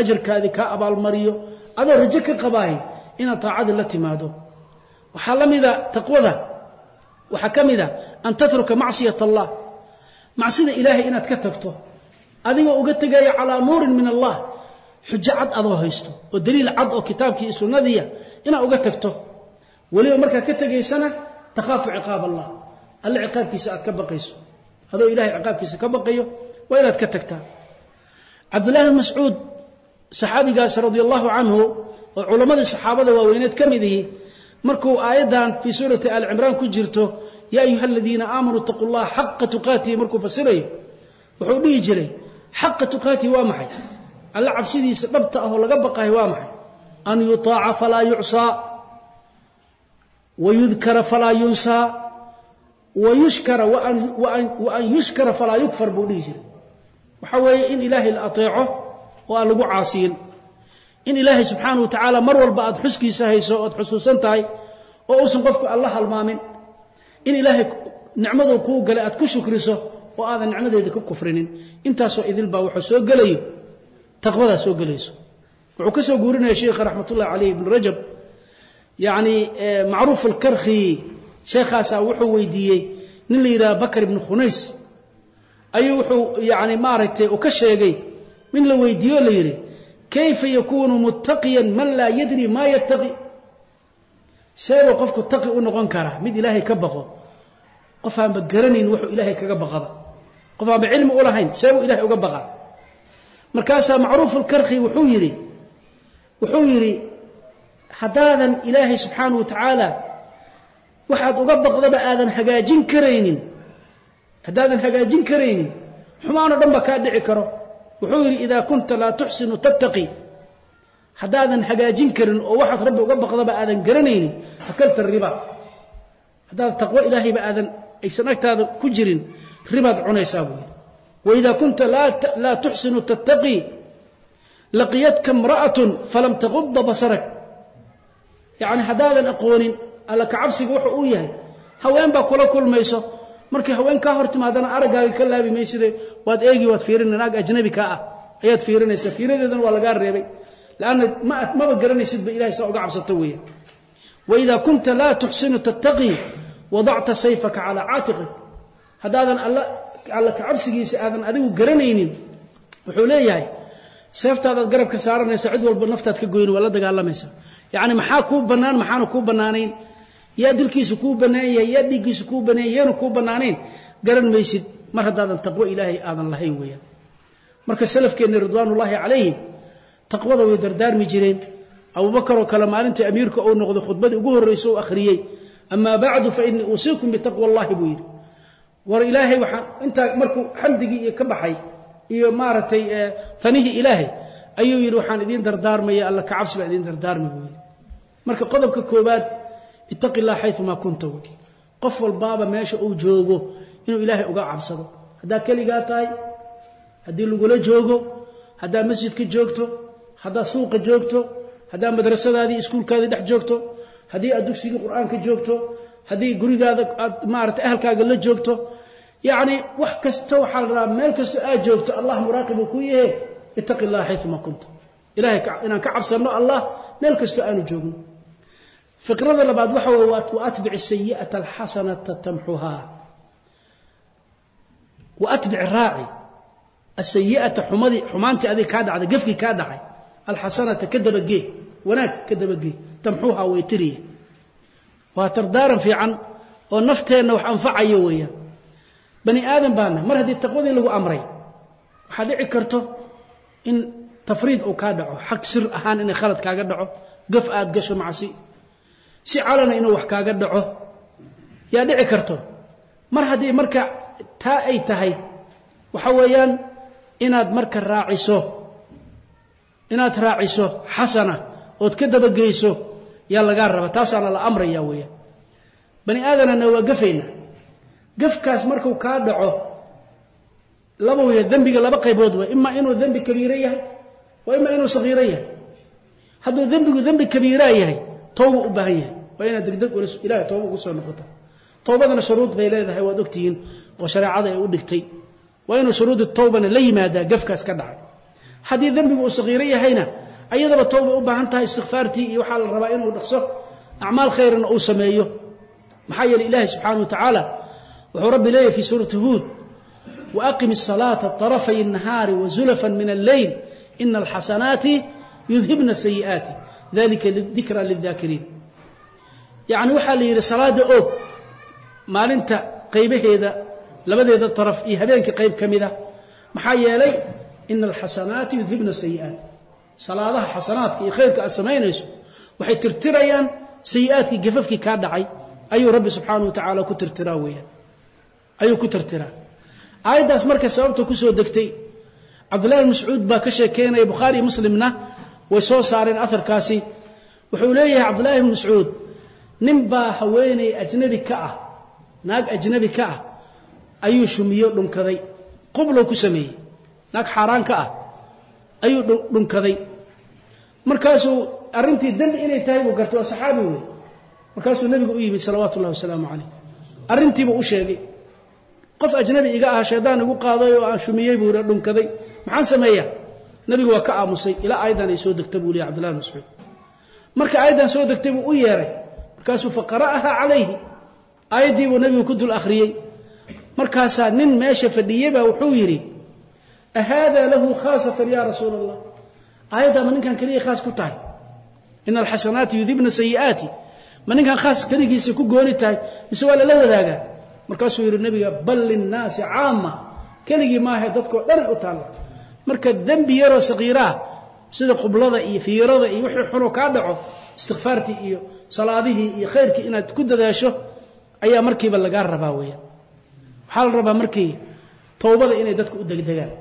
ajarkaadii kaa abaalmariyo adoo rajo ka qabaahay inaad daacadii la timaado waxaa la mida taqwada. Waxaa ka mida an tatruka macsiyat allah macsida ilaahay inaad ka tagto adigoo uga tegaya calaa nuurin min allah xujo cad adoo haysto oo daliil cad oo kitaabkii iyo sunnadiiya inaad uga tagto. Weliba markaa ka tegaysana takhaafu ciqaab allah. Alle ciqaabkiisa aad ka baqayso. Adoo ilahay ciqaabkiisa ka baqayo waa inaad ka tagtaa. Cabdullahi bn mascuud saxaabigaas radia allahu canhu oo culammadii saxaabada waaweyneed ka mid ihi markuu aayaddan fii suurati aali cimraan ku jirto yaa ayuha aladiina aamanuu itaquu llaha xaqa tuqaatihi markuu fasirayo wuxuu dhihi jiray xaqa tuqaatihi waa maxay? Alla cabsidiisa dhabta ahoo laga baqahay waa maxay? An yutaaca falaa yucsaa wa yudkara falaa yunsaa wa yushkara wa an yushkara falaa yukfar buu dhihi jiray. Waxaa weeye in ilaahay la ateeco oo aan lagu caasiyin in ilaahay subxaana wa tacaala mar walba aad xuskiisa hayso oad xusuusan tahay oo uusan qofku alla halmaamin. In ilaahay nicmaduu kuu galay aad ku shukriso oo aadan nicmadeeda ka kufrinin. Intaasoo idil baa wuxuu soo gelayo. Taqwadaa soo gelayso. Wuxuu ka soo guurinaya sheikha raxmat ullahi caleyh ibnu rajab. Yacni macruuf alkarkhi sheekhaasaa wuxuu weydiiyey nin la yidhaha bakar ibnu khunays. Ayuu wuxuu yani maaragtay uu ka sheegay min la weydiiye la yidhi kayfa yakunu muttaqiyan man laa yadri maa yattaqi seebuu qofku taqi u noqon karaa mid ilaahay ka baqo qof aanba garanayn wuxuu ilaahay kaga baqada qof aanba cilmi u lahayn seebuu ilahay uga baqa markaasaa macruuf alkarkhi wuxuu yidhi wuxuu yidhi haddaadan ilaahay subxaana wa tacaala waxaad uga baqdaba aadan hagaajin karaynin haddaadan hagaajin karaynin xumaanoo dhan ba kaa dhici karo wuxuu yidhi idaa kunta laa tuxsinu tattaqi. Haddaadan hagaajin karin oo waxaad rabbi uga baqdaba aadan garanaynin akalta riba. Haddaad taqwo ilaahayba aadan aysan agtaada ku jirin ribaad cunaysaa buu yidhi. Waidaa kunta laa tuxsinu tattaqi laqiyadka imra'atun falam taquda basarak. Yacni haddaadan aqoonin alla kacabsiga wuxuu uu yahay haween baa kula kulmayso markii haween kaa hor timaadana araggaaga ka laabi mayside waad eegi waad fiirin naag ajnabi kaa ah. Ayaad fiirinaysaa. Fiiradeedana waa lagaa reebay. Lanna maba garanaysidba ilahay saa uga cabsato weeyaan waidaa kunta laa tuxsinu tattaqii wadacta sayfaka calaa caatiqik haddaadan alla kacabsigiisa aadan adigu garanaynin wuxuu leeyahay seeftaadaad garabka saaranaysa cid walba naftaad ka goyni waa la dagaalamaysa yacni maxaa kuu bannaan maxaana kuu bannaanayn yaa dilkiisu kuu bannaan yahay yaa dhiiggiisu kuu bannaan yaanu kuu bannaanayn. Garan maysid mar haddaadan taqwo ilaahay aadan lahayn weeyaan. Marka salafkeenna ridwaanullaahi calayhim taqwada way dardaarmi jireen. Abubakar oo kale maalintii amiirka uu noqday khudbadii ugu horraysa u akhriyey. Amaa bacdu fa innii uusiikum bitaqwa allahi buu yidhi. War ilaahay waxaan intaa markuu xamdigii iyo ka baxay iyo maaragtay fanihii ilaahay ayuu yidhi waxaan idiin dardaarmaya alla kacabsi baa idiin dardaarmi buu yidhi. Marka qodobka koobaad ittaqi illah xayumaa kunta wey qof walbaaba meesha uu joogo inuu ilaahay uga cabsado. Haddaa keligaa tahay haddii lagula joogo haddaa masjidka joogto haddaad suuqa joogto haddaa madrasadaadii iskuulkaadii dhex joogto haddii aad dugsigii qur'aanka joogto haddii gurigaada aad maarata ahalkaaga la joogto yacni wax kasta waxaa la rabaa meel kastoo aad joogto allah muraaqibu ku yahe ittaqi illaha xayumaa kunta ilahay inaan ka cabsanno allah meel kastoo aanu joogno fiqrada labaad waxa wey waatbic sayi'ata alxasanata tamxuhaa. Waatbic raaci asayi'ata xumadii xumaantii adig kaa dhacday gefkii kaa dhacay alxasanata ka dabagee wanaag ka dabagee tamxuuhaa way tiriya waa tardaaran fiican oo nafteenna wax anfacayo weeyaan bani aadam baana mar haddii taqwadii lagu amray waxaa dhici karto in tafriid uu kaa dhaco xag sir ahaan inay khalad kaaga dhaco gaf aad gasho macsi si calana inuu wax kaaga dhaco yaa dhici karto. Mar haddii marka taa ay tahay waxa weeyaan inaad marka raaciso inaad raaciso xasana ood ka dabageyso yaa lagaa raba. Taasaana la amraya weeyaan. Bani aadanana waa gafayna. Gafkaas markuu kaa dhaco laba weya dembiga laba qaybood way imaa inuu dembi kabiiro yahay waa imaa inuu sagiiro yahay. Hadduu dembigu dembi kabiiraa yahay tooba u baahan yahay waa inaad degdeg ilahay tooba ugu soo noqoto toobadana shuruud bay leedahay waad ogtihiin oo shareecada ay u dhigtay waa inuu shuruudi towbana la yimaadaa gafkaas ka dhacay haddii dembigu uu sagiiro yahayna ayadaba towba u baahan tahay istikfaartii iyo waxaa la rabaa inuu dhaqso acmaal khayrana uu sameeyo maxaa yeeley ilaahi subxaana wa tacaala wuxuu rabbi leeyahy fi suurati huud waaqim الصalaaةa طarafay الnahaari wazulafa min alleyl ina alxasanaati yudhibna sayi'aati dalika dikra lidaakiriin yacni waxaa la yidhi salaadda og maalinta qaybaheeda labadeeda daraf iyo habeenka qayb ka mida ah, maxaa yeelay ina alxasanaati yudhibna sayi'aat. Salaadaha xasanaadka iyo khayrka aad samaynayso waxay tirtirayaan sayi'aadkii gafafkii kaa dhacay ayuu rabbi subxaanah wa tacaala ku tirtiraa weeyaan. Ayuu ku tirtiraa. Aayaddaas marka sababta ku soo degtay cabdillahi bn mascuud baa ka sheekeynaya bukhaari muslimna way soo saareen aharkaasi wuxuu leeyahay cabdullaahi bn mascuud nin baa haweeney ajnabi ka ah naag ajnabi ka ah ayuu shumiyo dhunkaday. Qublow ku sameeyey naag xaaraan ka ah ayuu dhunkaday. Markaasuu arrintii dembi inay tahay buu gartay waa saxaabi wey markaasuu nebigu u yimid salawaatu ullahi wasalaamu calayh. Arrintiibuu u sheegay qof ajnabi iga ah shaydaan igu qaaday oo aan shumiyey buu yidhi dhunkaday. Maxaan sameeyaa nabigu waa ka aamusay ilaa aayaddan ay soo degta buu lihi cbdullahi bn mascuud. Marka aayaddan soo degtay buu u yeeray markaasuu faqara'aha calayhi aayaddii buu nabigu ku dul akhriyey. Markaasaa nin meesha fadhiyey baa wuxuu yidhi ahaadaa lahu khaasatan ya rasuula allah aayaddaa ma ninkan keliya khaas ku tahay? Ina alxasanaati yudibna sayi'aati. Ma ninkan khaas keligiisa ku gooni tahay? Mise waa lala wadaagaa? Markaasuu yidhi nabiga bal linnaasi caama keligii maahe dadkoo dhan u taalla marka dembi yaroo sakiiraah sida qublada iyo fiirada iyo wixii xunoo kaa dhaco istikfaartii iyo salaadihii iyo khayrkii inaad ku dadaasho ayaa markiiba lagaa rabaa weeyaan. Waxaa la rabaa markii towbada inay dadku u degdegaan.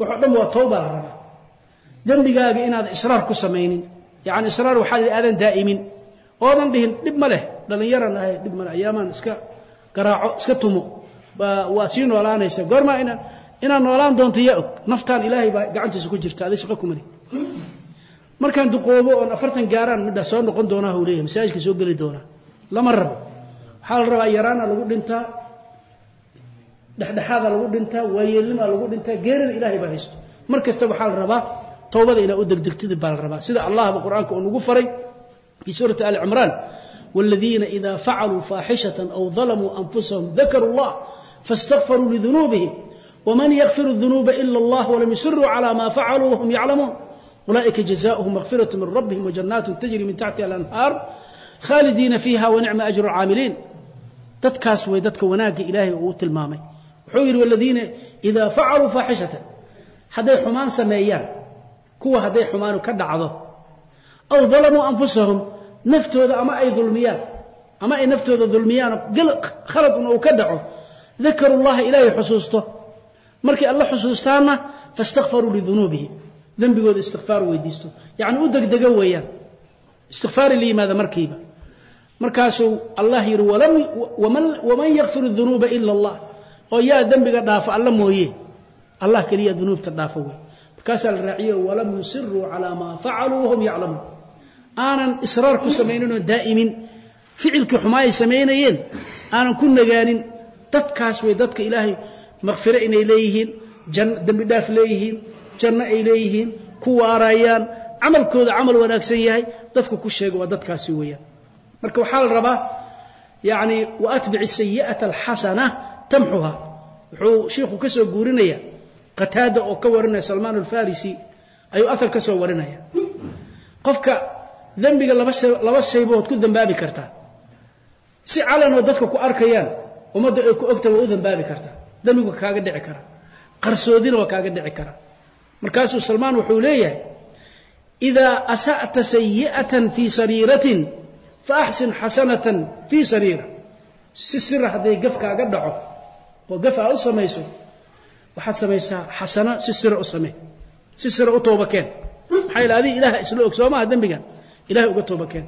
Waxoo dhan waa towbaa la rabaa. Dembigaaga inaadan israar ku samaynin. Yacni israar waxaa la aadan daa'imin. Oodan dhihin dhib ma leh. Dhallinyaran ahay dhib ma leh. Ayaamaan iska garaaco iska tumo. Waa sii noolaanaysa. Goormaa inaan inaad noolaan doonto yaa og naftaan ilaahay baa gacantiisa ku jirta adi shaqo kumali markaan duqoobo oon afartan gaaraan midha soo noqon doonaa huu leeyahay masaajidka soo geli doonaa lama rabo waxaa la rabaa yaraana lagu dhintaa dhexdhexaada lagu dhintaa waayeelnimaa lagu dhintaa geerida ilaahay baa haysto mar kasta waxaa la rabaa towbada inaa u degdegtid baa la rabaa sida allahba qur-aanka uu nagu faray fii suurati ali cimraan wاladiina ida facaluu faaxishaة aw dalamuu anfusahum dakaruu اllah faاstakfaruu lidunuubihim wman ykfir الdunuuba ila اllah walam yusiruu calى ma facaluu wahum yaclamuun ulaئika jazaؤhum makfiraة min rabihim wajanaat tajri min taxtiha alanhaar khaalidiina fiiha wanicma ajru اlcaamiliin dadkaas way dadka wanaagga ilaahay uu tilmaamay wuxuu yidhi waladiina idaa facaluu faaxishatan hadday xumaan sameeyaan kuwa hadday xumaanu ka dhacdo aw dalamuu anfusahum naftooda ama ay dulmiyaan ama ay naftooda dulmiyaan khalad un uu ka dhaco dakaru llaha ilaahay xusuusto markay alla xusuustaanna faاstakfaruu lidunuubihim. Dembigooda istikfaar weydiisto. Yacni u degdega weeyaan. Istikfaari la yimaada markiiba. Markaasuu allah yidhi waman yakfir dunuuba ila allah. Oo yaa dembiga dhaafo alla mooye allah keliya dunuubta dhaafo wey markaasaa la raaciye walam yusiruu calaa maa facaluu wahum yaclamuun. Aanan israar ku samayninoo daa'imin ficilkii xumaa ay samaynayeen aanan ku nagaanin dadkaas way dadka ilaahay makfiro inay leeyihiin dembi dhaaf leeyihiin janno ay leeyihiin ku waarayaan camalkooda camal wanaagsan yahay dadku ku sheega waa dadkaasi weeyaan. Marka waxaa la rabaa yani waatbic sayi'ata alxasana tamxuha. Wuxuu shiikhu ka soo guurinaya qataada oo ka warinaya salmaan alfarisi ayuu ahar ka soo warinaya. Qofka dembiga laba shaybood ku dambaabi kartaa si calanoo dadka ku arkayaan ummadda ay ku ogta waa u dambaabi kartaa dembigu kaaga dhici kara. Qarsoodina waa kaaga dhici kara. Markaasuu salmaan wuxuu leeyahay idaa asa'ta sayi'atan fii sariiratin faaxsin xasanatan fii sariira. Si sira hadday gaf kaaga dhaco oo gaf aa u samayso waxaad samaysaa xasano si sira u samee si sira u toobakeen. Maxaa yidhi adiga ilaah isla og soo maaha dembigan ilahay uga toobakeen.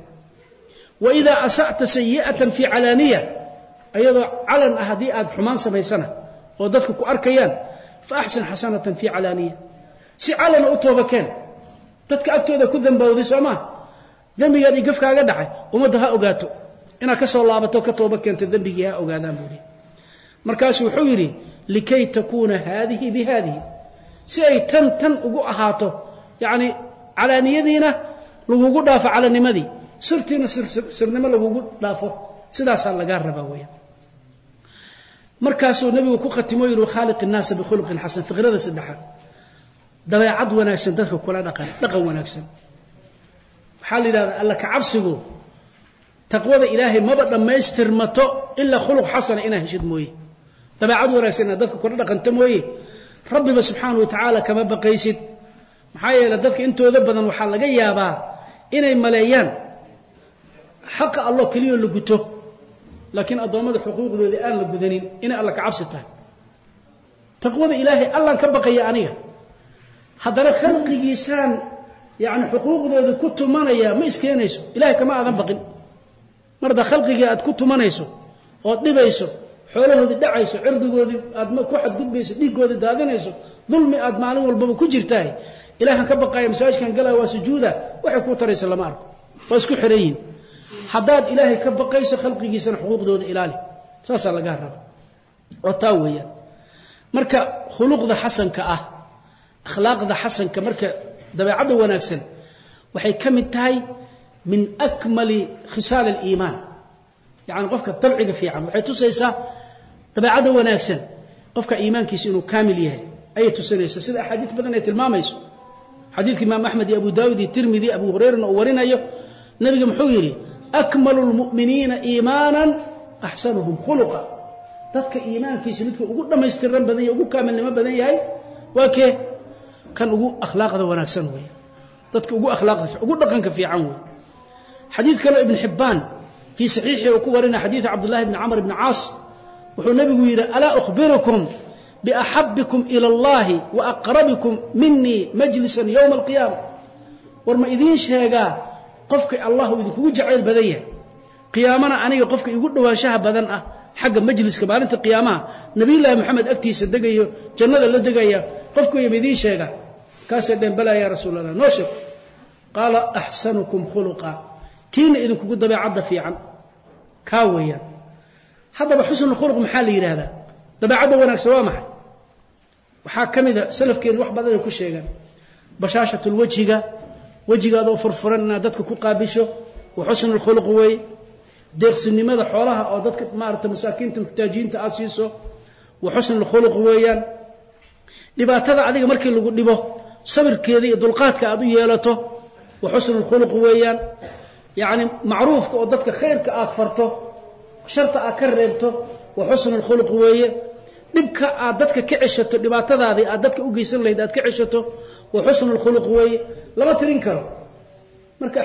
Wa idaa asa'ta sayi'atan fii calaaniya ayadoo calan ah haddii aad xumaan samaysana oo dadku ku arkayaan fa axsin xasanatan fii calaaniya si calana u toobakeen dadka agtooda ku dambawday soo maaha dembigan iyo gafkaaga dhacay ummadda ha ogaato. Inaad ka soo laabato ka tooba keento dembigii ha ogaadaan buuhi markaasu wuxuu yidhi likay takuuna haadihi bi haadihi si ay tan tan ugu ahaato yacni calaaniyadiina lagugu dhaafo calanimadii sirtiina sirnimo lagugu dhaafo sidaasaa lagaa rabaa weeyaan markaasuu nebigu ku khatimo yidhi khaaliq innaasa bikhuluqin xasan. Fikrada saddexaad dabeecad wanaagsan dadka kula dhaqan dhaqan wanaagsan. Waxaa la yidhahdaa alla kacabsigu taqwada ilaahay maba dhammaystirmato ilaa khuluq xasana inaa heshid mooye. Dabeecad wanaagsan inaad dadka kula dhaqanto mooye. Rabbiba subxaana wa kama baqaysid. Maxaa yeele dadka intooda badan waxaa laga yaabaa inay maleeyaan. Xaqa allo keliyoo la guto laakiin addoommada xuquuqdooda aan la gudanin inay alla kacabsi tahay taqwada ilaahay allaan ka baqaya aniga. Haddana khalqigiisaan yani xuquuqdooda ku tumanaya ma iskeenayso. Ilahay kama aadan baqin. Mar haddaa khalqigii aad ku tumanayso ood dhibayso xoolahoodii dhacayso cirdigoodii aad ku xadgudbayso dhiiggoodii daadinayso dulmi aad maalin walbaba ku jirtahay ilahan ka baqaya masaajidkan galaya waa sujuuda waxay kuu taraysa lama arko. Waa isku xiran yihiin haddaad ilaahay ka baqayso khalqigiisana xuquuqdooda ilaali. Saasaa lagaa raba oo taa weeyaan. Marka khuluqda xasanka ah akhlaaqda xasanka marka dabeecadda wanaagsan waxay ka mid tahay min akmali khisaal aliimaan. Yacni qofka dabciga fiican waxay tusaysaa dabeecadda wanaagsan qofka iimaankiisa inuu kaamil yahay. Ayay tusinaysaa. Sida axaadiis badan ay tilmaamayso. Xadiidka imaam axmed iyo abu daawud iyo tirmidi abu hurayrana uu warinayo nabiga muxuu yidhi akmalu lmu'miniina iimaanan axsanuhum khuluqa. Dadka iimaankiisa midka ugu dhammaystiran badan yahy ugu kaamilnimo badan yahay waa kee? Kan ugu akhlaaqda wanaagsan weeye. Dadka ugu akhlaaqda ugu dhaqanka fiican weeye. Xadiid kaleo ibn xibbaan fii saxiixii uu ku warina xadiida cabdullahi bni camr bni caas. Wuxuu nabigu yidhi alaa ukhbirukum biaxabikum ila allahi wa aqrabikum minii majlisan yowma alqiyaama. War ma idiin sheegaa qofka allah idinkugu jacayl badan yahay. Qiyaamana aniga qofka igu dhowaanshaha badan ah xagga majliska maalinta qiyaamaha nabiyullaahi moxamed agtiisa degayo jannada la degaya qofkuya ma idiin sheegaa kaasay dheen balaa yaa rasuul noo sheeg. Qaala axsanukum khuluqa kiina idinkugu dabeecadda fiican. Kaa weeyaan. Haddaba xusnu khuluq maxaa la yidhaahdaa? Dabeecadda wanaagsan waa maxay? Waxaa ka mida salafkeenu wax badan ay ku sheegaan. Bashaashatulwejhiga wejigaadoo furfuran inaad dadka ku qaabisho wa xusnu lkhuluq weeye deeqsinimada xoolaha oo dadka maarata masaakiinta muxtaajiinta aada siiso wa xusnu lkhuluq weeyaan. Dhibaatada adiga markii lagu dhibo sabirkeeda iyo dulqaadka aad u yeelato wa xusnu lkhuluq weeyaan. Yacni macruufka oo dadka khayrka aad farto sharta aad ka reebto wa xusnu lkhuluq weeye dhibka aad dadka ka ceshato dhibaatadaadii aad dadka u geysan lahayd aad ka ceshato wa xusnu lkhuluq weeye lama tirin karo. Marka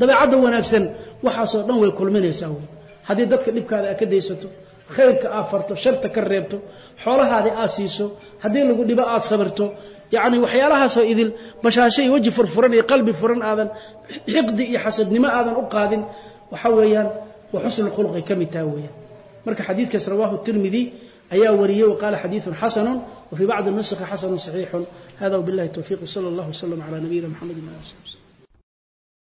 dabeecadda wanaagsan waxaasoo dhan way kulminaysaa wey. Haddii dadka dhibkaada aad ka daysato khayrka aad farto sharta ka reebto xoolahaadii aad siiso haddii lagu dhibo aad sabirto yacni waxyaalahaasoo idil bashaasho iyo weji furfuran iyo qalbi furan aadan xiqdi iyo xasadnimo aadan u qaadin waxa weeyaan wa xusnu khuluqay ka mid taha weeyaan marka xadiidkaas rawaahu tirmidi ayaa wariyey waqaala xadiiثu xasanu wfii bacdi nusخi xasanu صaxiixu hada wbiاllahi towfiq wslى اllah wslm عlى nabiyina mxamedi w ali